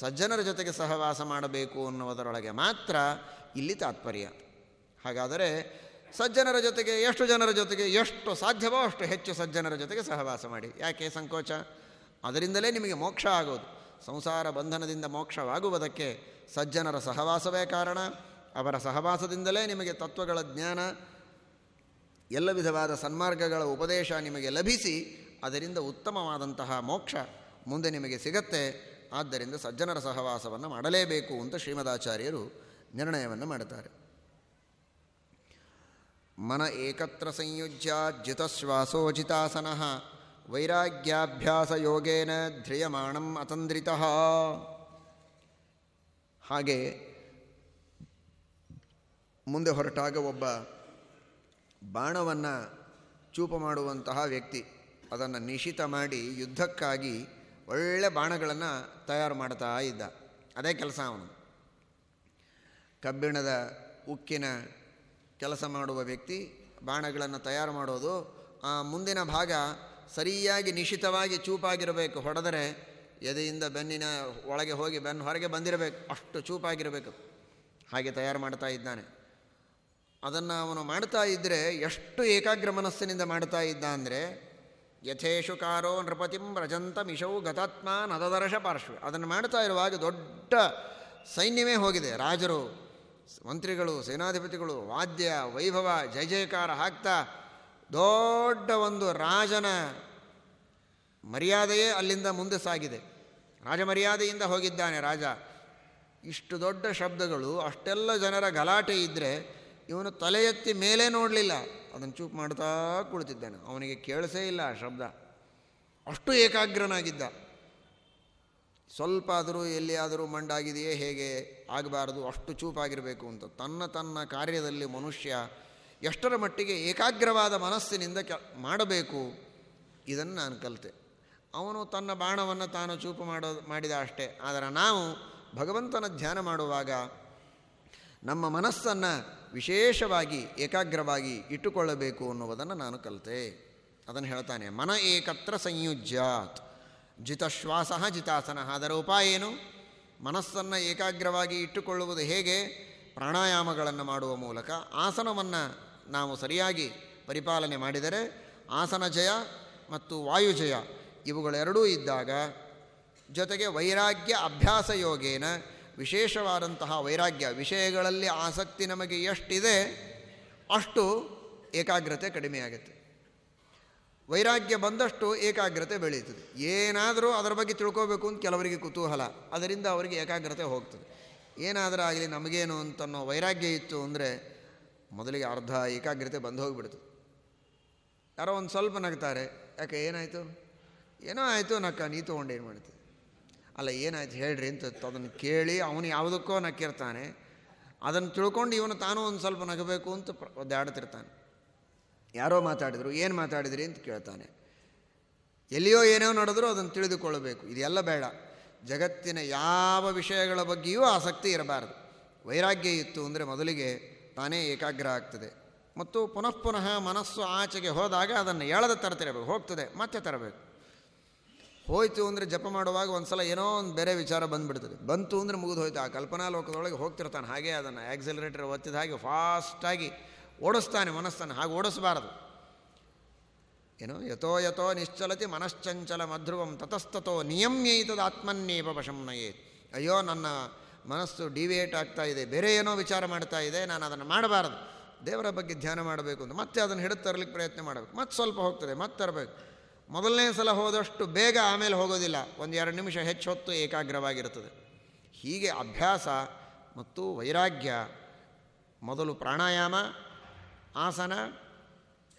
Speaker 1: ಸಜ್ಜನರ ಜೊತೆಗೆ ಸಹವಾಸ ಮಾಡಬೇಕು ಅನ್ನುವುದರೊಳಗೆ ಮಾತ್ರ ಇಲ್ಲಿ ತಾತ್ಪರ್ಯ. ಹಾಗಾದರೆ ಸಜ್ಜನರ ಜೊತೆಗೆ ಎಷ್ಟು ಜನರ ಜೊತೆಗೆ ಎಷ್ಟು ಸಾಧ್ಯವೋ ಅಷ್ಟು ಹೆಚ್ಚು ಸಜ್ಜನರ ಜೊತೆಗೆ ಸಹವಾಸ ಮಾಡಿ. ಯಾಕೆ ಸಂಕೋಚ? ಅದರಿಂದಲೇ ನಿಮಗೆ ಮೋಕ್ಷ ಆಗೋದು. ಸಂಸಾರ ಬಂಧನದಿಂದ ಮೋಕ್ಷವಾಗುವುದಕ್ಕೆ ಸಜ್ಜನರ ಸಹವಾಸವೇ ಕಾರಣ. ಅವರ ಸಹವಾಸದಿಂದಲೇ ನಿಮಗೆ ತತ್ವಗಳ ಜ್ಞಾನ, ಎಲ್ಲ ವಿಧವಾದ ಸನ್ಮಾರ್ಗಗಳ ಉಪದೇಶ ನಿಮಗೆ ಲಭಿಸಿ, ಅದರಿಂದ ಉತ್ತಮವಾದಂತಹ ಮೋಕ್ಷ ಮುಂದೆ ನಿಮಗೆ ಸಿಗತ್ತೆ. ಆದ್ದರಿಂದ ಸಜ್ಜನರ ಸಹವಾಸವನ್ನು ಮಾಡಲೇಬೇಕು ಅಂತ ಶ್ರೀಮದಾಚಾರ್ಯರು ನಿರ್ಣಯವನ್ನು ಮಾಡುತ್ತಾರೆ. ಮನ ಏಕತ್ರ ಸಂಯುಜ್ಯ ಜಿತಶ್ವಾಸೋಜಿತಾಸನ ವೈರಾಗ್ಯಾಭ್ಯಾಸ ಯೋಗೇನ ಧ್ರಿಯಮಾಣಂ ಅತಂದ್ರಿತ. ಹಾಗೆ ಮುಂದೆ ಹೊರಟಾಗ ಒಬ್ಬ ಬಾಣವನ್ನು ಚೂಪ ಮಾಡುವಂತಹ ವ್ಯಕ್ತಿ, ಅದನ್ನು ನಿಶಿತ ಮಾಡಿ ಯುದ್ಧಕ್ಕಾಗಿ ಒಳ್ಳೆ ಬಾಣಗಳನ್ನು ತಯಾರು ಮಾಡ್ತಾ ಇದ್ದ. ಅದೇ ಕೆಲಸ ಅವನು. ಕಬ್ಬಿಣದ ಉಕ್ಕಿನ ಕೆಲಸ ಮಾಡುವ ವ್ಯಕ್ತಿ ಬಾಣಗಳನ್ನು ತಯಾರು ಮಾಡೋದು, ಆ ಮುಂದಿನ ಭಾಗ ಸರಿಯಾಗಿ ನಿಶಿತವಾಗಿ ಚೂಪಾಗಿರಬೇಕು, ಹೊಡೆದರೆ ಎದೆಯಿಂದ ಬೆನ್ನಿನ ಒಳಗೆ ಹೋಗಿ ಬೆನ್ನು ಹೊರಗೆ ಬಂದಿರಬೇಕು, ಅಷ್ಟು ಚೂಪಾಗಿರಬೇಕು. ಹಾಗೆ ತಯಾರು ಮಾಡ್ತಾ ಇದ್ದಾನೆ. ಅದನ್ನು ಅವನು ಮಾಡ್ತಾ ಇದ್ದರೆ ಎಷ್ಟು ಏಕಾಗ್ರ ಮನಸ್ಸಿನಿಂದ ಮಾಡ್ತಾ ಇದ್ದ ಅಂದರೆ ಯಥೇಶುಕಾರೋ ನೃಪತಿಂ ರಜಂತ ಮಿಷೌ ಗತಾತ್ಮ ನದದರ್ಶ ಪಾರ್ಶ್ವ. ಅದನ್ನು ಮಾಡ್ತಾ ಇರುವಾಗ ದೊಡ್ಡ ಸೈನ್ಯವೇ ಹೋಗಿದೆ. ರಾಜರು ಮಂತ್ರಿಗಳು, ಸೇನಾಧಿಪತಿಗಳು, ವಾದ್ಯ, ವೈಭವ, ಜಯ ಜಯಕಾರ ಹಾಕ್ತಾ ದೊಡ್ಡ ಒಂದು ರಾಜನ ಮರ್ಯಾದೆಯೇ ಅಲ್ಲಿಂದ ಮುಂದೆ ಸಾಗಿದೆ. ರಾಜಮರ್ಯಾದೆಯಿಂದ ಹೋಗಿದ್ದಾನೆ ರಾಜ. ಇಷ್ಟು ದೊಡ್ಡ ಶಬ್ದಗಳು, ಅಷ್ಟೆಲ್ಲ ಜನರ ಗಲಾಟೆ ಇದ್ದರೆ ಇವನು ತಲೆ ಎತ್ತಿ ಮೇಲೆ ನೋಡಲಿಲ್ಲ. ಅದನ್ನು ಚೂಪ್ ಮಾಡ್ತಾ ಕುಳಿತಿದ್ದಾನೆ. ಅವನಿಗೆ ಕೇಳಿಸೇ ಇಲ್ಲ ಆ ಶಬ್ದ. ಅಷ್ಟು ಏಕಾಗ್ರನಾಗಿದ್ದ. ಸ್ವಲ್ಪ ಆದರೂ ಎಲ್ಲಿಯಾದರೂ ಮಂಡಾಗಿದೆಯೇ ಹೇಗೆ ಆಗಬಾರದು, ಅಷ್ಟು ಚೂಪಾಗಿರಬೇಕು ಅಂತ. ತನ್ನ ತನ್ನ ಕಾರ್ಯದಲ್ಲಿ ಮನುಷ್ಯ ಎಷ್ಟರ ಮಟ್ಟಿಗೆ ಏಕಾಗ್ರವಾದ ಮನಸ್ಸಿನಿಂದ ಕೆ, ಮಾಡಬೇಕು, ಇದನ್ನು ನಾನು ಕಲಿತೆ. ಅವನು ತನ್ನ ಬಾಣವನ್ನು ತಾನು ಚೂಪು ಮಾಡೋ, ಮಾಡಿದ ಅಷ್ಟೇ. ಆದರೆ ನಾವು ಭಗವಂತನ ಧ್ಯಾನ ಮಾಡುವಾಗ ನಮ್ಮ ಮನಸ್ಸನ್ನು ವಿಶೇಷವಾಗಿ ಏಕಾಗ್ರವಾಗಿ ಇಟ್ಟುಕೊಳ್ಳಬೇಕು ಅನ್ನುವುದನ್ನು ನಾನು ಕಲಿತೆ. ಅದನ್ನು ಹೇಳ್ತಾನೆ, ಮನ ಏಕತ್ರ ಸಂಯುಜ್ಯಾತ್. ಜಿತಶ್ವಾಸ ಜಿತಾಸನ. ಅದರ ಉಪಾಯ ಏನು? ಮನಸ್ಸನ್ನು ಏಕಾಗ್ರವಾಗಿ ಇಟ್ಟುಕೊಳ್ಳುವುದು ಹೇಗೆ? ಪ್ರಾಣಾಯಾಮಗಳನ್ನು ಮಾಡುವ ಮೂಲಕ ಆಸನವನ್ನು ನಾವು ಸರಿಯಾಗಿ ಪರಿಪಾಲನೆ ಮಾಡಿದರೆ ಆಸನ ಜಯ ಮತ್ತು ವಾಯುಜಯ ಇವುಗಳೆರಡೂ ಇದ್ದಾಗ ಜೊತೆಗೆ ವೈರಾಗ್ಯ ಅಭ್ಯಾಸ ಯೋಗೇನ ವಿಶೇಷವಾದಂತಹ ವೈರಾಗ್ಯ ವಿಷಯಗಳಲ್ಲಿ ಆಸಕ್ತಿ ನಮಗೆ ಎಷ್ಟಿದೆ ಅಷ್ಟು ಏಕಾಗ್ರತೆ ಕಡಿಮೆಯಾಗುತ್ತೆ. ವೈರಾಗ್ಯ ಬಂದಷ್ಟು ಏಕಾಗ್ರತೆ ಬೆಳೀತದೆ ಏನಾದರೂ ಅದರ ಬಗ್ಗೆ ತಿಳ್ಕೋಬೇಕು ಅಂತ ಕೆಲವರಿಗೆ ಕುತೂಹಲ. ಅದರಿಂದ ಅವರಿಗೆ ಏಕಾಗ್ರತೆ ಹೋಗ್ತದೆ. ಏನಾದರೂ ಆಗಲಿ ನಮಗೇನು ಅಂತನ್ನೋ ವೈರಾಗ್ಯ ಇತ್ತು ಅಂದರೆ ಮೊದಲಿಗೆ ಅರ್ಧ ಏಕಾಗ್ರತೆ ಬಂದು ಹೋಗಿಬಿಡ್ತು. ಯಾರೋ ಒಂದು ಸ್ವಲ್ಪ ನಗ್ತಾರೆ. ಯಾಕೆ ಏನಾಯಿತು? ಏನೋ ಆಯಿತು ನಕ್ಕ, ನೀ ತೊಗೊಂಡು ಏನು ಮಾಡ್ತೀವಿ ಅಲ್ಲ, ಏನಾಯ್ತು ಹೇಳ್ರಿ ಅಂತ ಅದನ್ನು ಕೇಳಿ ಅವನು ಯಾವುದಕ್ಕೋ ನಕ್ಕಿರ್ತಾನೆ. ಅದನ್ನು ತಿಳ್ಕೊಂಡು ಇವನು ತಾನೂ ಒಂದು ಸ್ವಲ್ಪ ನಗಬೇಕು ಅಂತ ಒದ್ದಾಡ್ತಿರ್ತಾನೆ. ಯಾರೋ ಮಾತಾಡಿದ್ರು, ಏನು ಮಾತಾಡಿದ್ರಿ? ಅಂತ ಕೇಳ್ತಾನೆ. ಎಲ್ಲಿಯೋ ಏನೋ ನಡೆದರೂ ಅದನ್ನು ತಿಳಿದುಕೊಳ್ಳಬೇಕು. ಇದೆಲ್ಲ ಬೇಡ. ಜಗತ್ತಿನ ಯಾವ ವಿಷಯಗಳ ಬಗ್ಗೆಯೂ ಆಸಕ್ತಿ ಇರಬಾರದು. ವೈರಾಗ್ಯ ಇತ್ತು ಅಂದರೆ ಮೊದಲಿಗೆ ತಾನೇ ಏಕಾಗ್ರ ಆಗ್ತದೆ. ಮತ್ತು ಪುನಃ ಪುನಃ ಮನಸ್ಸು ಆಚೆಗೆ ಹೋದಾಗ ಅದನ್ನು ಎಳೆದ ತರತಿರಬೇಕು, ಹೋಗ್ತದೆ, ಮತ್ತೆ ತರಬೇಕು. ಹೋಯಿತು ಅಂದರೆ ಜಪ ಮಾಡುವಾಗ ಒಂದು ಸಲ ಏನೋ ಒಂದು ಬೇರೆ ವಿಚಾರ ಬಂದುಬಿಡ್ತದೆ. ಬಂತು ಅಂದರೆ ಮುಗಿದು ಹೋಯ್ತು ಆ ಕಲ್ಪನಾ ಲೋಕದೊಳಗೆ ಹೋಗ್ತಿರ್ತಾನೆ. ಹಾಗೆ ಅದನ್ನು ಆಕ್ಸಿಲರೇಟರ್ ಒತ್ತಿದ ಹಾಗೆ ಫಾಸ್ಟಾಗಿ ಓಡಿಸ್ತಾನೆ ಮನಸ್ಸನ್ನು, ಹಾಗೆ ಓಡಿಸಬಾರದು. ಏನು, ಯಥೋ ಯಥೋ ನಿಶ್ಚಲತಿ ಮನಶ್ಚಂಚಲ ಮಧ್ರುವಂ ತತಸ್ತತೋ ನಿಯಮ್ಯೈತದ ಆತ್ಮನ್ನೇವ ವಶಂನಯೇತ್ ಅಯ್ಯೋ, ನನ್ನ ಮನಸ್ಸು ಡಿವಿಯೇಟ್ ಆಗ್ತಾ ಇದೆ, ಬೇರೆ ಏನೋ ವಿಚಾರ ಮಾಡ್ತಾ ಇದೆ, ನಾನು ಅದನ್ನು ಮಾಡಬಾರದು. ದೇವರ ಬಗ್ಗೆ ಧ್ಯಾನ ಮಾಡಬೇಕು ಅಂತ, ಮತ್ತೆ ಅದನ್ನು ಹಿಡಿದು ತರಲಿಕ್ಕೆ ಪ್ರಯತ್ನ ಮಾಡಬೇಕು. ಮತ್ತೆ ಸ್ವಲ್ಪ ಹೋಗ್ತದೆ, ಮತ್ತೆ ತರಬೇಕು. ಮೊದಲನೇ ಸಲ ಹೋದಷ್ಟು ಬೇಗ ಆಮೇಲೆ ಹೋಗೋದಿಲ್ಲ, ಒಂದು ಎರಡು ನಿಮಿಷ ಹೆಚ್ಚು ಹೊತ್ತು ಏಕಾಗ್ರವಾಗಿರ್ತದೆ ಹೀಗೆ ಅಭ್ಯಾಸ ಮತ್ತು ವೈರಾಗ್ಯ, ಮೊದಲು ಪ್ರಾಣಾಯಾಮ ಆಸನ,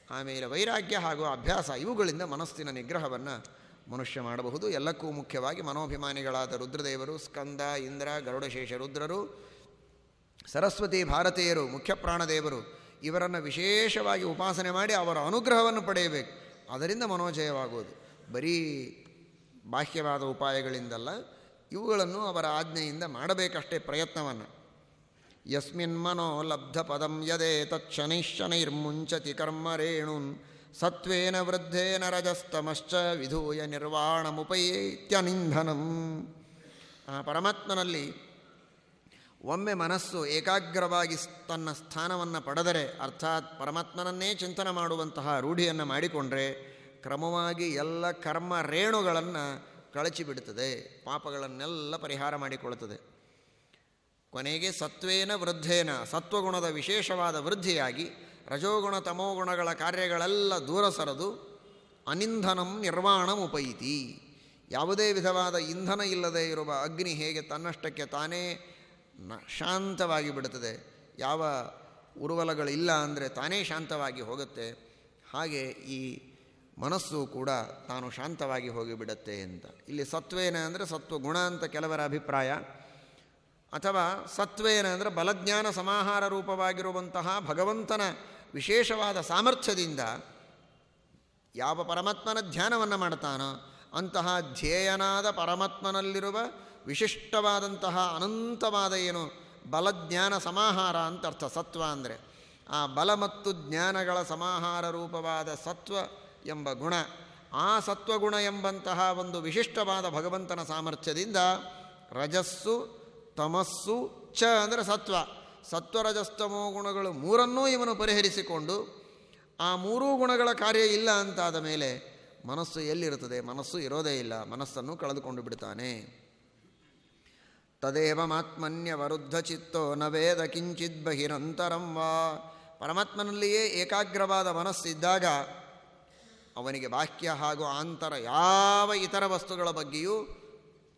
Speaker 1: ಆಮೇಲೆ ವೈರಾಗ್ಯ ಹಾಗೂ ಅಭ್ಯಾಸ ಇವುಗಳಿಂದ ಮನಸ್ಸಿನ ನಿಗ್ರಹವನ್ನು ಮನುಷ್ಯ ಮಾಡಬಹುದು. ಎಲ್ಲಕ್ಕೂ ಮುಖ್ಯವಾಗಿ ಮನೋಭಿಮಾನಿಗಳಾದ ರುದ್ರದೇವರು, ಸ್ಕಂದ, ಇಂದ್ರ, ಗರುಡಶೇಷ ರುದ್ರರು, ಸರಸ್ವತಿ ಭಾರತೀಯರು, ಮುಖ್ಯ ಪ್ರಾಣದೇವರು, ಇವರನ್ನು ವಿಶೇಷವಾಗಿ ಉಪಾಸನೆ ಮಾಡಿ ಅವರ ಅನುಗ್ರಹವನ್ನು ಪಡೆಯಬೇಕು. ಅದರಿಂದ ಮನೋಜಯವಾಗುವುದು. ಬರೀ ಬಾಹ್ಯವಾದ ಉಪಾಯಗಳಿಂದಲ್ಲ, ಇವುಗಳನ್ನು ಅವರ ಆಜ್ಞೆಯಿಂದ ಮಾಡಬೇಕಷ್ಟೇ ಪ್ರಯತ್ನವನ್ನು. ಯಸ್ಮಿನ್ ಮನೋ ಲಬ್ಧ ಪದಂ ಯದೇ ತತ್ಶನೈಶನೈರ್ಮುಂಚತಿ ಕರ್ಮ ರೇಣುನ್ ಸತ್ವೇನ ವೃದ್ಧೇನ ರಜಸ್ತಮಶ್ಚ ವಿಧೂಯ ನಿರ್ವಾಣಮುಪೈತ್ಯನಿಂಧನಂ ಆ ಪರಮಾತ್ಮನಲ್ಲಿ ಒಮ್ಮೆ ಮನಸ್ಸು ಏಕಾಗ್ರವಾಗಿ ತನ್ನ ಸ್ಥಾನವನ್ನು ಪಡೆದರೆ, ಅರ್ಥಾತ್ ಪರಮಾತ್ಮನನ್ನೇ ಚಿಂತನೆ ಮಾಡುವಂತಹ ರೂಢಿಯನ್ನು ಮಾಡಿಕೊಂಡ್ರೆ, ಕ್ರಮವಾಗಿ ಎಲ್ಲ ಕರ್ಮ ರೇಣುಗಳನ್ನು ಕಳಚಿಬಿಡುತ್ತದೆ, ಪಾಪಗಳನ್ನೆಲ್ಲ ಪರಿಹಾರ ಮಾಡಿಕೊಳ್ಳುತ್ತದೆ. ಕೊನೆಗೆ ಸತ್ವೇನ ವೃದ್ಧೇನ, ಸತ್ವಗುಣದ ವಿಶೇಷವಾದ ವೃದ್ಧಿಯಾಗಿ ರಜೋಗುಣ ತಮೋಗುಣಗಳ ಕಾರ್ಯಗಳೆಲ್ಲ ದೂರ ಸರದು ಅನಿಂಧನಂ ನಿರ್ವಾಣಂ ಉಪೈತಿ. ಯಾವುದೇ ವಿಧವಾದ ಇಂಧನ ಇಲ್ಲದೆ ಇರುವ ಅಗ್ನಿ ಹೇಗೆ ತನ್ನಷ್ಟಕ್ಕೆ ತಾನೇ ಶಾಂತವಾಗಿ ಬಿಡುತ್ತದೆ, ಯಾವ ಉರುವಲಗಳಿಲ್ಲ ಅಂದರೆ ತಾನೇ ಶಾಂತವಾಗಿ ಹೋಗುತ್ತೆ, ಹಾಗೆ ಈ ಮನಸ್ಸು ಕೂಡ ತಾನು ಶಾಂತವಾಗಿ ಹೋಗಿಬಿಡುತ್ತೆ ಅಂತ. ಇಲ್ಲಿ ಸತ್ವೇನ ಅಂದರೆ ಸತ್ವಗುಣ ಅಂತ ಕೆಲವರ ಅಭಿಪ್ರಾಯ. ಅಥವಾ ಸತ್ವೇನ ಅಂದರೆ ಬಲಜ್ಞಾನ ಸಮಾಹಾರ ರೂಪವಾಗಿರುವಂತಹ ಭಗವಂತನ ವಿಶೇಷವಾದ ಸಾಮರ್ಥ್ಯದಿಂದ ಯಾವ ಪರಮಾತ್ಮನ ಧ್ಯಾನವನ್ನು ಮಾಡ್ತಾನೋ ಅಂತಹ ಧ್ಯೇಯನಾದ ಪರಮಾತ್ಮನಲ್ಲಿರುವ ವಿಶಿಷ್ಟವಾದಂತಹ ಅನಂತವಾದ ಏನು ಬಲಜ್ಞಾನ ಸಮಾಹಾರ ಅಂತ ಅರ್ಥ, ಸತ್ವ ಅಂದರೆ. ಆ ಬಲ ಮತ್ತು ಜ್ಞಾನಗಳ ಸಮಾಹಾರ ರೂಪವಾದ ಸತ್ವ ಎಂಬ ಗುಣ, ಆ ಸತ್ವಗುಣ ಎಂಬಂತಹ ಒಂದು ವಿಶಿಷ್ಟವಾದ ಭಗವಂತನ ಸಾಮರ್ಥ್ಯದಿಂದ ರಜಸ್ಸು ತಮಸ್ಸು ಚ ಅಂದರೆ ಸತ್ವ. ಸತ್ವರಜಸ್ತಮೋ ಗುಣಗಳು ಮೂರನ್ನೂ ಇವನು ಪರಿಹರಿಸಿಕೊಂಡು ಆ ಮೂರೂ ಗುಣಗಳ ಕಾರ್ಯ ಇಲ್ಲ ಅಂತಾದ ಮೇಲೆ ಮನಸ್ಸು ಎಲ್ಲಿರುತ್ತದೆ? ಮನಸ್ಸು ಇರೋದೇ ಇಲ್ಲ. ಮನಸ್ಸನ್ನು ಕಳೆದುಕೊಂಡು ಬಿಡ್ತಾನೆ. ತದೇವ ಮಾತ್ಮನ್ಯವರುದ್ಧ ಚಿತ್ತೋ ನ ವೇದ ಕಿಂಚಿತ್ ಬಹಿರಂತರಂ ವಾ. ಪರಮಾತ್ಮನಲ್ಲಿಯೇ ಏಕಾಗ್ರವಾದ ಮನಸ್ಸಿದ್ದಾಗ ಅವನಿಗೆ ಬಾಹ್ಯ ಹಾಗೂ ಆಂತರ ಯಾವ ಇತರ ವಸ್ತುಗಳ ಬಗ್ಗೆಯೂ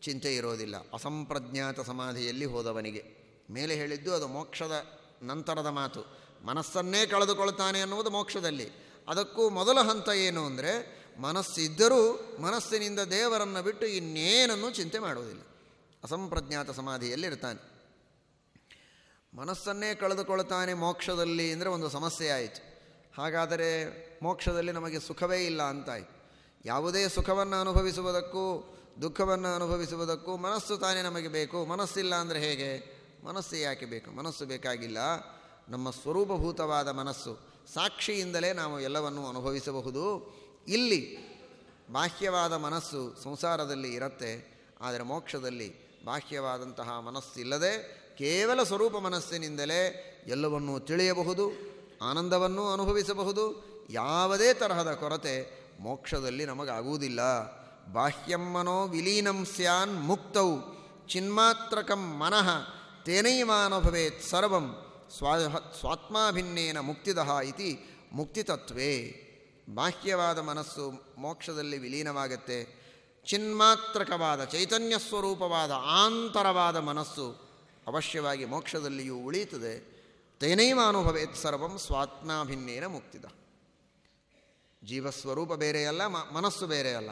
Speaker 1: ಚಿಂತೆ ಇರೋದಿಲ್ಲ. ಅಸಂಪ್ರಜ್ಞಾತ ಸಮಾಧಿಯಲ್ಲಿ ಹೋದವನಿಗೆ. ಮೇಲೆ ಹೇಳಿದ್ದು ಅದು ಮೋಕ್ಷದ ನಂತರದ ಮಾತು. ಮನಸ್ಸನ್ನೇ ಕಳೆದುಕೊಳ್ತಾನೆ ಅನ್ನುವುದು ಮೋಕ್ಷದಲ್ಲಿ. ಅದಕ್ಕೂ ಮೊದಲ ಹಂತ ಏನು ಅಂದರೆ, ಮನಸ್ಸಿದ್ದರೂ ಮನಸ್ಸಿನಿಂದ ದೇವರನ್ನು ಬಿಟ್ಟು ಇನ್ನೇನನ್ನು ಚಿಂತೆ ಮಾಡುವುದಿಲ್ಲ. ಅಸಂಪ್ರಜ್ಞಾತ ಸಮಾಧಿಯಲ್ಲಿರ್ತಾನೆ ಮನಸ್ಸನ್ನೇ ಕಳೆದುಕೊಳ್ತಾನೆ ಮೋಕ್ಷದಲ್ಲಿ ಅಂದರೆ ಒಂದು ಸಮಸ್ಯೆ ಆಯಿತು. ಹಾಗಾದರೆ ಮೋಕ್ಷದಲ್ಲಿ ನಮಗೆ ಸುಖವೇ ಇಲ್ಲ ಅಂತಾಯಿತು. ಯಾವುದೇ ಸುಖವನ್ನು ಅನುಭವಿಸುವುದಕ್ಕೂ ದುಃಖವನ್ನು ಅನುಭವಿಸುವುದಕ್ಕೂ ಮನಸ್ಸು ತಾನೇ ನಮಗೆ ಬೇಕು. ಮನಸ್ಸಿಲ್ಲ ಅಂದರೆ ಹೇಗೆ? ಮನಸ್ಸು ಯಾಕೆ ಬೇಕು? ಮನಸ್ಸು ಬೇಕಾಗಿಲ್ಲ. ನಮ್ಮ ಸ್ವರೂಪಭೂತವಾದ ಮನಸ್ಸು. ಸಾಕ್ಷಿಯಿಂದಲೇ ನಾವು ಎಲ್ಲವನ್ನೂ ಅನುಭವಿಸಬಹುದು. ಇಲ್ಲಿ ಬಾಹ್ಯವಾದ ಮನಸ್ಸು ಸಂಸಾರದಲ್ಲಿ ಇರುತ್ತೆ. ಆದರೆ ಮೋಕ್ಷದಲ್ಲಿ ಬಾಹ್ಯವಾದಂತಹ ಮನಸ್ಸಿಲ್ಲದೆ ಕೇವಲ ಸ್ವರೂಪ ಮನಸ್ಸಿನಿಂದಲೇ ಎಲ್ಲವನ್ನೂ ತಿಳಿಯಬಹುದು, ಆನಂದವನ್ನು ಅನುಭವಿಸಬಹುದು. ಯಾವುದೇ ತರಹದ ಕೊರತೆ ಮೋಕ್ಷದಲ್ಲಿ ನಮಗಾಗುವುದಿಲ್ಲ. ಬಾಹ್ಯಂ ಮನೋ ವಿಲೀನಂ ಸ್ಯಾನ್ ಮುಕ್ತೌ ಚಿನ್ಮಾತ್ರಕಂ ಮನಃ ತೇನೈವಾನುಭವೇತ್ ಸರ್ವಂ ಸ್ವಾ ಸ್ವಾತ್ಮಾಭಿನ್ನೇನ ಮುಕ್ತಿದಃ ಇತಿ ಮುಕ್ತಿತತ್ವೇ. ಬಾಹ್ಯವಾದ ಮನಸ್ಸು ಮೋಕ್ಷದಲ್ಲಿ ವಿಲೀನವಾಗತ್ತೆ. ಚಿನ್ಮಾತ್ರಕವಾದ ಚೈತನ್ಯ ಸ್ವರೂಪವಾದ ಆಂತರವಾದ ಮನಸ್ಸು ಅವಶ್ಯವಾಗಿ ಮೋಕ್ಷದಲ್ಲಿಯೂ ಉಳಿಯುತ್ತದೆ. ತೇನೈವ ಅನುಭವೇತ್ ಸರ್ವಂ ಸ್ವಾತ್ಮಾಭಿನ್ನೇನ ಮುಕ್ತಿದ. ಜೀವಸ್ವರೂಪ ಬೇರೆಯಲ್ಲ ಮನಸ್ಸು ಬೇರೆಯಲ್ಲ.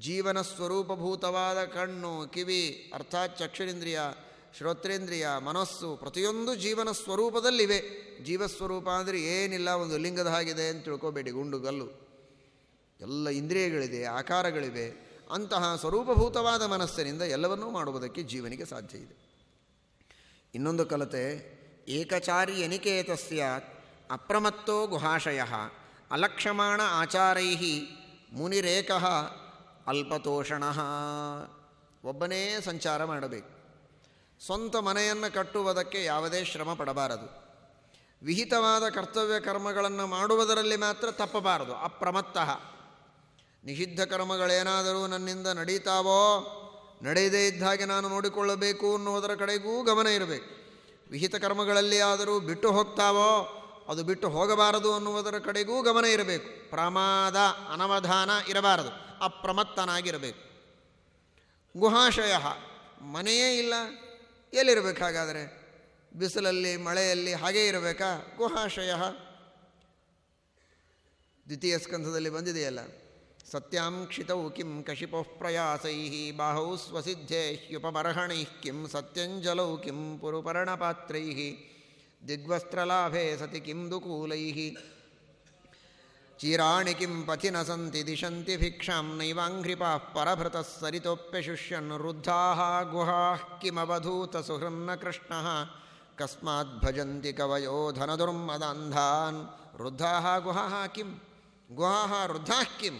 Speaker 1: ಜೀವನ ಸ್ವರೂಪಭೂತವಾದ ಕಣ್ಣು, ಕಿವಿ, ಅರ್ಥಾತ್ ಚಕ್ಷುರೇಂದ್ರಿಯ, ಶ್ರೋತ್ರೇಂದ್ರಿಯ, ಮನಸ್ಸು ಪ್ರತಿಯೊಂದು ಜೀವನ ಸ್ವರೂಪದಲ್ಲಿವೆ. ಜೀವಸ್ವರೂಪ ಅಂದರೆ ಏನಿಲ್ಲ, ಒಂದು ಲಿಂಗದ ಹಾಗಿದೆ ಅಂತ ತಿಳ್ಕೊಬೇಡಿ, ಗುಂಡುಗಲ್ಲು. ಎಲ್ಲ ಇಂದ್ರಿಯಗಳಿದೆ, ಆಕಾರಗಳಿವೆ. ಅಂತಹ ಸ್ವರೂಪಭೂತವಾದ ಮನಸ್ಸಿನಿಂದ ಎಲ್ಲವನ್ನೂ ಮಾಡುವುದಕ್ಕೆ ಜೀವನಿಗೆ ಸಾಧ್ಯ ಇದೆ. ಇನ್ನೊಂದು ಕಲತೆ, ಏಕಚಾರಿ ಅನಿಕೇತಸ್ಯ ಅಪ್ರಮತ್ತೋ ಗುಹಾಶಯ ಅಲಕ್ಷಮಾಣ ಆಚಾರೈ ಮುನಿರೇಕ ಅಲ್ಪತೋಷಣ. ಒಬ್ಬನೇ ಸಂಚಾರ ಮಾಡಬೇಕು. ಸ್ವಂತ ಮನೆಯನ್ನು ಕಟ್ಟುವುದಕ್ಕೆ ಯಾವುದೇ ಶ್ರಮ ಪಡಬಾರದು. ವಿಹಿತವಾದ ಕರ್ತವ್ಯ ಕರ್ಮಗಳನ್ನು ಮಾಡುವುದರಲ್ಲಿ ಮಾತ್ರ ತಪ್ಪಬಾರದು. ಅಪ್ರಮತ್ತಃ. ನಿಷಿದ್ಧ ಕರ್ಮಗಳೇನಾದರೂ ನನ್ನಿಂದ ನಡೀತಾವೋ? ನಡೆಯದೇ ಇದ್ದಾಗೆ ನಾನು ನೋಡಿಕೊಳ್ಳಬೇಕು ಅನ್ನುವುದರ ಕಡೆಗೂ ಗಮನ ಇರಬೇಕು. ವಿಹಿತ ಕರ್ಮಗಳಲ್ಲಿ ಆದರೂ ಬಿಟ್ಟು ಹೋಗ್ತಾವೋ? ಅದು ಬಿಟ್ಟು ಹೋಗಬಾರದು ಅನ್ನುವುದರ ಕಡೆಗೂ ಗಮನ ಇರಬೇಕು. ಪ್ರಮಾದ, ಅನವಧಾನ ಇರಬಾರದು. ಅಪ್ರಮತ್ತನಾಗಿರಬೇಕು. ಗುಹಾಶಯ ಮನೆಯೇ ಇಲ್ಲ. ಎಲ್ಲಿರಬೇಕು ಹಾಗಾದರೆ ಬಿಸಿಲಲ್ಲಿ, ಮಳೆಯಲ್ಲಿ ಹಾಗೇ ಇರಬೇಕಾ? ಗುಹಾಶಯ. ದ್ವಿತೀಯ ಸ್ಕಂಧದಲ್ಲಿ ಬಂದಿದೆಯಲ್ಲ. ಸತ್ಯಾಂಕ್ಷಿತೌ ಕಿಂ ಕಶಿಪೋ ಪ್ರಯಾಸೈ ಬಾಹೌ ಸ್ವಸಿದ್ಧೇ ಹ್ಯುಪಮರ್ಹಣೈ ಕಿಂ ಸತ್ಯಂಜಲೌ ಕಿಂ ಪುರುಪರ್ಣಪಾತ್ರೈ ದಿಗ್ವಸ್ತ್ರಲಾಭೆ ಸತಿ ಕಿಂ ದುಕೂಲೈ. ಚೀರಾಣಿ ಕಿಂ ಪಥಿ ನ ಸಂತಿ ದಿಶಂತಿ ಭಿಕ್ಷಾಂ ನೈವಾಂಘ್ರಿಪಾಃ ಪರಭೃತಃ ಸರಿತೋಪ್ಯಶುಷ್ಯನ್ ವೃದ್ಧಾಃ ಗುಹಾ ಕಿಮವಧೂತ ಸುಹೃನ್ನ ಕೃಷ್ಣ. ಕಸ್ಮಾತ್ ಭಜಂತಿ ಕವಯೋ ಧನದುರ್ಮದಾಂಧಾನ್ ವೃದ್ಧಾಃ ಗುಹಾ ಕಿಂ ಗುಹಾ ವೃದ್ಧಾಃ ಕಿಂ.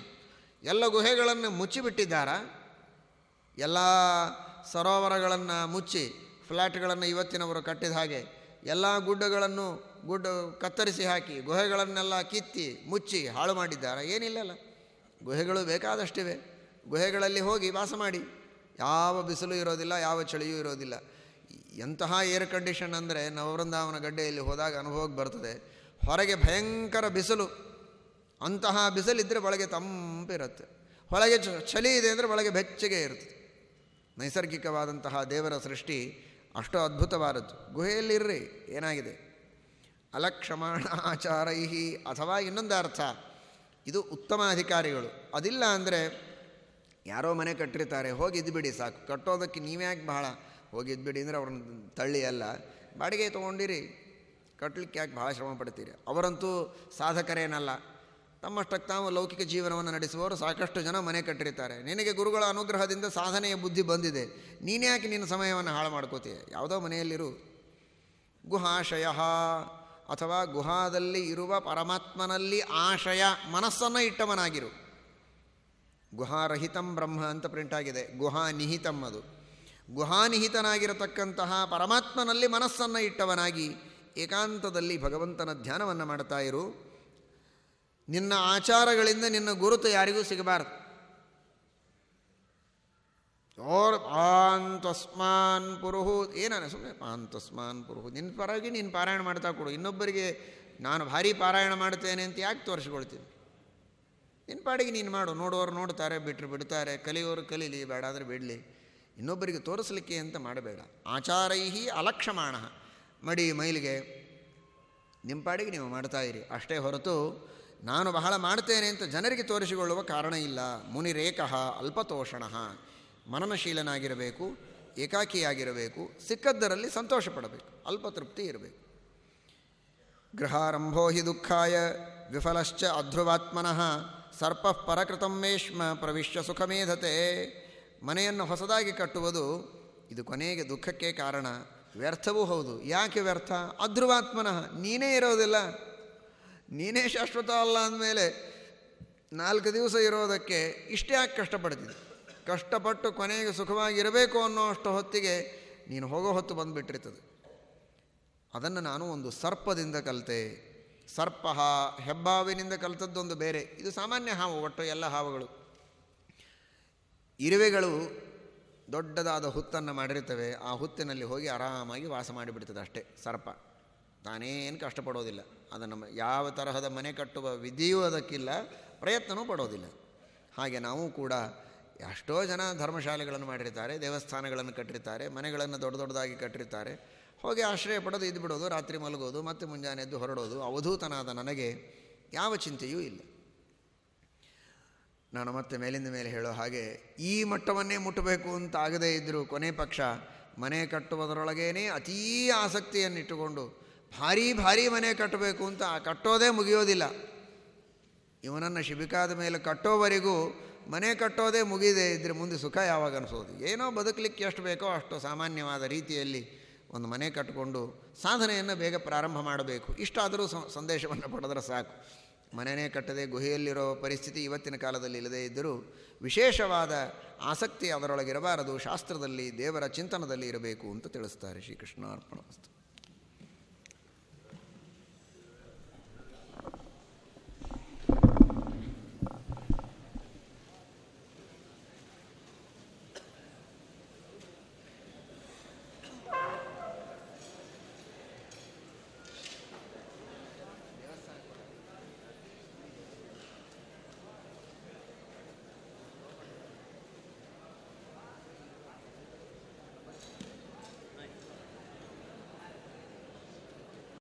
Speaker 1: ಎಲ್ಲ ಗುಹೆಗಳನ್ನು ಮುಚ್ಚಿಬಿಟ್ಟಿದ್ದಾರ. ಎಲ್ಲ ಸರೋವರಗಳನ್ನು ಮುಚ್ಚಿ ಫ್ಲ್ಯಾಟ್ಗಳನ್ನು ಇವತ್ತಿನವರು ಕಟ್ಟಿದ ಹಾಗೆ ಎಲ್ಲ ಗುಡ್ಡಗಳನ್ನು ಗುಡ್ಡ ಕತ್ತರಿಸಿ ಹಾಕಿ, ಗುಹೆಗಳನ್ನೆಲ್ಲ ಕಿತ್ತಿ, ಮುಚ್ಚಿ, ಹಾಳು ಮಾಡಿದ್ದಾರೆ. ಏನಿಲ್ಲಲ್ಲ. ಗುಹೆಗಳು ಬೇಕಾದಷ್ಟಿವೆ. ಗುಹೆಗಳಲ್ಲಿ ಹೋಗಿ ವಾಸ ಮಾಡಿ. ಯಾವ ಬಿಸಿಲು ಇರೋದಿಲ್ಲ, ಯಾವ ಚಳಿಯೂ ಇರೋದಿಲ್ಲ. ಎಂತಹ ಏರ್ ಕಂಡೀಷನ್ ಅಂದರೆ ನವವೃಂದಾವನ ಗಡ್ಡೆಯಲ್ಲಿ ಹೋದಾಗ ಅನುಭವಕ್ಕೆ ಬರ್ತದೆ. ಹೊರಗೆ ಭಯಂಕರ ಬಿಸಿಲು. ಅಂತಹ ಬಿಸಿಲಿದ್ದರೆ ಒಳಗೆ ತಂಪಿರುತ್ತೆ. ಒಳಗೆ ಚಳಿ ಇದೆ ಅಂದರೆ ಒಳಗೆ ಬೆಚ್ಚಗೆ ಇರುತ್ತೆ ನೈಸರ್ಗಿಕವಾದಂತಹ ದೇವರ ಸೃಷ್ಟಿ ಅಷ್ಟು ಅದ್ಭುತವಾದದ್ದು. ಗುಹೆಯಲ್ಲಿರ್ರಿ, ಏನಾಗಿದೆ? ಅಲಕ್ಷಮಾಣ ಆಚಾರೈಹಿ ಅಥವಾ ಇನ್ನೊಂದು ಅರ್ಥ, ಇದು ಉತ್ತಮ ಅಧಿಕಾರಿಗಳು. ಅದಿಲ್ಲ ಅಂದರೆ ಯಾರೋ ಮನೆ ಕಟ್ಟಿರ್ತಾರೆ, ಹೋಗಿ ಇದ್ಬಿಡಿ ಸಾಕು. ಕಟ್ಟೋದಕ್ಕೆ ನೀವ್ಯಾಕೆ ಬಹಳ? ಹೋಗಿ ಇದ್ಬಿಡಿ ಅಂದರೆ ಅವ್ರನ್ನ ತಳ್ಳಿ ಅಲ್ಲ. ಬಾಡಿಗೆ ತೊಗೊಂಡಿರಿ ಕಟ್ಟಲಿಕ್ಕೆ ಯಾಕೆ ಭಾಳ ಶ್ರಮ ಪಡ್ತೀರಿ? ಅವರಂತೂ ಸಾಧಕರೇನಲ್ಲ. ತಮ್ಮಷ್ಟಕ್ಕೆ ತಾವು ಲೌಕಿಕ ಜೀವನವನ್ನು ನಡೆಸುವವರು ಸಾಕಷ್ಟು ಜನ ಮನೆ ಕಟ್ಟಿರ್ತಾರೆ. ನಿನಗೆ ಗುರುಗಳ ಅನುಗ್ರಹದಿಂದ ಸಾಧನೆಯ ಬುದ್ಧಿ ಬಂದಿದೆ. ನೀನೇ ಯಾಕೆ ನಿನ್ನ ಸಮಯವನ್ನು ಹಾಳು ಮಾಡ್ಕೋತೀಯ? ಯಾವುದೋ ಮನೆಯಲ್ಲಿರು ಗುಹಾಶಯ ಅಥವಾ ಗುಹಾದಲ್ಲಿ ಇರುವ ಪರಮಾತ್ಮನಲ್ಲಿ ಆಶಯ ಮನಸ್ಸನ್ನು ಇಟ್ಟವನಾಗಿರು. ಗುಹಾರಹಿತಂ ಬ್ರಹ್ಮ ಅಂತ ಪ್ರಿಂಟ್ ಆಗಿದೆ. ಗುಹಾ ನಿಹಿತಂ ಅದು. ಗುಹಾನಿಹಿತನಾಗಿರತಕ್ಕಂತಹ ಪರಮಾತ್ಮನಲ್ಲಿ ಮನಸ್ಸನ್ನು ಇಟ್ಟವನಾಗಿ ಏಕಾಂತದಲ್ಲಿ ಭಗವಂತನ ಧ್ಯಾನವನ್ನು ಮಾಡ್ತಾ ಇರು. ನಿನ್ನ ಆಚಾರಗಳಿಂದ ನಿನ್ನ ಗುರುತು ಯಾರಿಗೂ ಸಿಗಬಾರದು. ಓರ್ ಪಾಂತಸ್ಮಾನ್ ಪುರುಹು. ಏನಾನ ಸುಮ್ಮನೆ ಪಾಂತಸ್ಮಾನ್ ಪುರುಹು. ನಿನ್ನ ಪರವಾಗಿ ನೀನು ಪಾರಾಯಣ ಮಾಡ್ತಾ ಕೊಡು. ಇನ್ನೊಬ್ಬರಿಗೆ ನಾನು ಭಾರಿ ಪಾರಾಯಣ ಮಾಡ್ತೇನೆ ಅಂತ ಯಾಕೆ ತೋರಿಸ್ಕೊಳ್ತೀನಿ? ನಿನ್ನ ಪಾಡಿಗೆ ನೀನು ಮಾಡು. ನೋಡೋರು ನೋಡ್ತಾರೆ ಬಿಟ್ಟರು ಬಿಡ್ತಾರೆ. ಕಲಿಯೋರು ಕಲೀಲಿ, ಬೇಡ ಅಂದರೆ ಬಿಡಲಿ. ಇನ್ನೊಬ್ಬರಿಗೆ ತೋರಿಸ್ಲಿಕ್ಕೆ ಅಂತ ಮಾಡಬೇಡ. ಆಚಾರೈಹಿ ಅಲಕ್ಷಮಾಣ ಮಡಿ, ಮೈಲಿಗೆ ನಿಮ್ಮ ಪಾಡಿಗೆ ನೀವು ಮಾಡ್ತಾಯಿರಿ ಅಷ್ಟೇ ಹೊರತು ನಾನು ಬಹಳ ಮಾಡ್ತೇನೆ ಅಂತ ಜನರಿಗೆ ತೋರಿಸಿಕೊಳ್ಳುವ ಕಾರಣ ಇಲ್ಲ. ಮುನಿರೇಕಃ ಅಲ್ಪತೋಷಣ. ಮನನಶೀಲನಾಗಿರಬೇಕು, ಏಕಾಕಿಯಾಗಿರಬೇಕು, ಸಿಕ್ಕದ್ದರಲ್ಲಿ ಸಂತೋಷ ಪಡಬೇಕು ಅಲ್ಪ ತೃಪ್ತಿ ಇರಬೇಕು. ಗೃಹಾರಂಭೋ ಹಿ ದುಃಖಾಯ ವಿಫಲಶ್ಚ ಅಧ್ರುವಾತ್ಮನಃ ಸರ್ಪ ಪರಕೃತಂ ಮೇಷ್ಮ ಪ್ರವಿಶ್ಯ ಸುಖಮೇಧತೆ. ಮನೆಯನ್ನು ಹೊಸದಾಗಿ ಕಟ್ಟುವುದು ಇದು ಕೊನೆಗೆ ದುಃಖಕ್ಕೆ ಕಾರಣ. ವ್ಯರ್ಥವೂ ಹೌದು. ಯಾಕೆ ವ್ಯರ್ಥ? ಅಧ್ರುವಾತ್ಮನಃ ನೀನೇ ಇರೋದಿಲ್ಲ. ನೀನೇ ಶಾಶ್ವತ ಅಲ್ಲ ಅಂದಮೇಲೆ ನಾಲ್ಕು ದಿವಸ ಇರೋದಕ್ಕೆ ಇಷ್ಟೇ ಯಾಕೆ ಕಷ್ಟಪಡ್ತಿದ್ದೆ? ಕಷ್ಟಪಟ್ಟು ಕೊನೆಗೆ ಸುಖವಾಗಿರಬೇಕು ಅನ್ನೋ ಅಷ್ಟು ಹೊತ್ತಿಗೆ ನೀನು ಹೋಗೋ ಹೊತ್ತು ಬಂದುಬಿಟ್ಟಿರ್ತದೆ. ಅದನ್ನು ನಾನು ಒಂದು ಸರ್ಪದಿಂದ ಕಲಿತೆ. ಸರ್ಪ ಹೆಬ್ಬಾವಿನಿಂದ ಕಲಿತದ್ದೊಂದು ಬೇರೆ. ಇದು ಸಾಮಾನ್ಯ ಹಾವು, ಒಟ್ಟು ಎಲ್ಲ ಹಾವುಗಳು. ಇರುವೆಗಳು ದೊಡ್ಡದಾದ ಹುತ್ತನ್ನು ಮಾಡಿರ್ತವೆ. ಆ ಹುತ್ತಿನಲ್ಲಿ ಹೋಗಿ ಆರಾಮಾಗಿ ವಾಸ ಮಾಡಿಬಿಡ್ತದೆ ಅಷ್ಟೇ ಸರ್ಪ. ತಾನೇನು ಕಷ್ಟಪಡೋದಿಲ್ಲ. ಅದನ್ನು ಯಾವ ತರಹದ ಮನೆ ಕಟ್ಟುವ ವಿಧಿಯೂ ಅದಕ್ಕಿಲ್ಲ ಪ್ರಯತ್ನವೂ ಪಡೋದಿಲ್ಲ. ಹಾಗೆ ನಾವು ಕೂಡ ಎಷ್ಟೋ ಜನ ಧರ್ಮಶಾಲೆಗಳನ್ನು ಮಾಡಿರ್ತಾರೆ, ದೇವಸ್ಥಾನಗಳನ್ನು ಕಟ್ಟಿರ್ತಾರೆ, ಮನೆಗಳನ್ನು ದೊಡ್ಡ ದೊಡ್ಡದಾಗಿ ಕಟ್ಟಿರ್ತಾರೆ. ಹೋಗಿ ಆಶ್ರಯ ಪಡೋದು ಇದ್ದು ಬಿಡೋದು, ರಾತ್ರಿ ಮಲಗೋದು, ಮತ್ತೆ ಮುಂಜಾನೆ ಎದ್ದು ಹೊರಡೋದು, ಅವಧೂತನಾದ ನನಗೆ ಯಾವ ಚಿಂತೆಯೂ ಇಲ್ಲ. ನಾನು ಮತ್ತೆ ಮೇಲಿಂದ ಮೇಲೆ ಹೇಳೋ ಹಾಗೆ, ಈ ಮಟ್ಟವನ್ನೇ ಮುಟ್ಟಬೇಕು ಅಂತ ಆಗದೇ ಇದ್ದರೂ ಕೊನೆ ಪಕ್ಷ ಮನೆ ಕಟ್ಟುವುದರೊಳಗೇನೆ ಅತೀ ಆಸಕ್ತಿಯನ್ನಿಟ್ಟುಕೊಂಡು ಭಾರೀ ಭಾರಿ ಮನೆ ಕಟ್ಟಬೇಕು ಅಂತ ಕಟ್ಟೋದೇ ಮುಗಿಯೋದಿಲ್ಲ. ಇವನನ್ನು ಶಿಬಿಕಾದ ಮೇಲೆ ಕಟ್ಟೋವರೆಗೂ ಮನೆ ಕಟ್ಟೋದೇ ಮುಗಿದೇ ಇದ್ದರೆ ಮುಂದೆ ಸುಖ ಯಾವಾಗ ಅನಿಸೋದು? ಏನೋ ಬದುಕಲಿಕ್ಕೆ ಎಷ್ಟು ಬೇಕೋ ಅಷ್ಟು ಸಾಮಾನ್ಯವಾದ ರೀತಿಯಲ್ಲಿ ಒಂದು ಮನೆ ಕಟ್ಟಿಕೊಂಡು ಸಾಧನೆಯನ್ನು ಬೇಗ ಪ್ರಾರಂಭ ಮಾಡಬೇಕು. ಇಷ್ಟಾದರೂ ಸಂದೇಶವನ್ನು ಪಡೆದ್ರೆ ಸಾಕು. ಮನೆಯೇ ಕಟ್ಟದೆ ಗುಹೆಯಲ್ಲಿರೋ ಪರಿಸ್ಥಿತಿ ಇವತ್ತಿನ ಕಾಲದಲ್ಲಿ ಇಲ್ಲದೇ ಇದ್ದರೂ ವಿಶೇಷವಾದ ಆಸಕ್ತಿ ಅದರೊಳಗಿರಬಾರದು. ಶಾಸ್ತ್ರದಲ್ಲಿ ದೇವರ ಚಿಂತನದಲ್ಲಿ ಇರಬೇಕು ಅಂತ ತಿಳಿಸ್ತಾರೆ ಶ್ರೀಕೃಷ್ಣ ಅರ್ಪಣ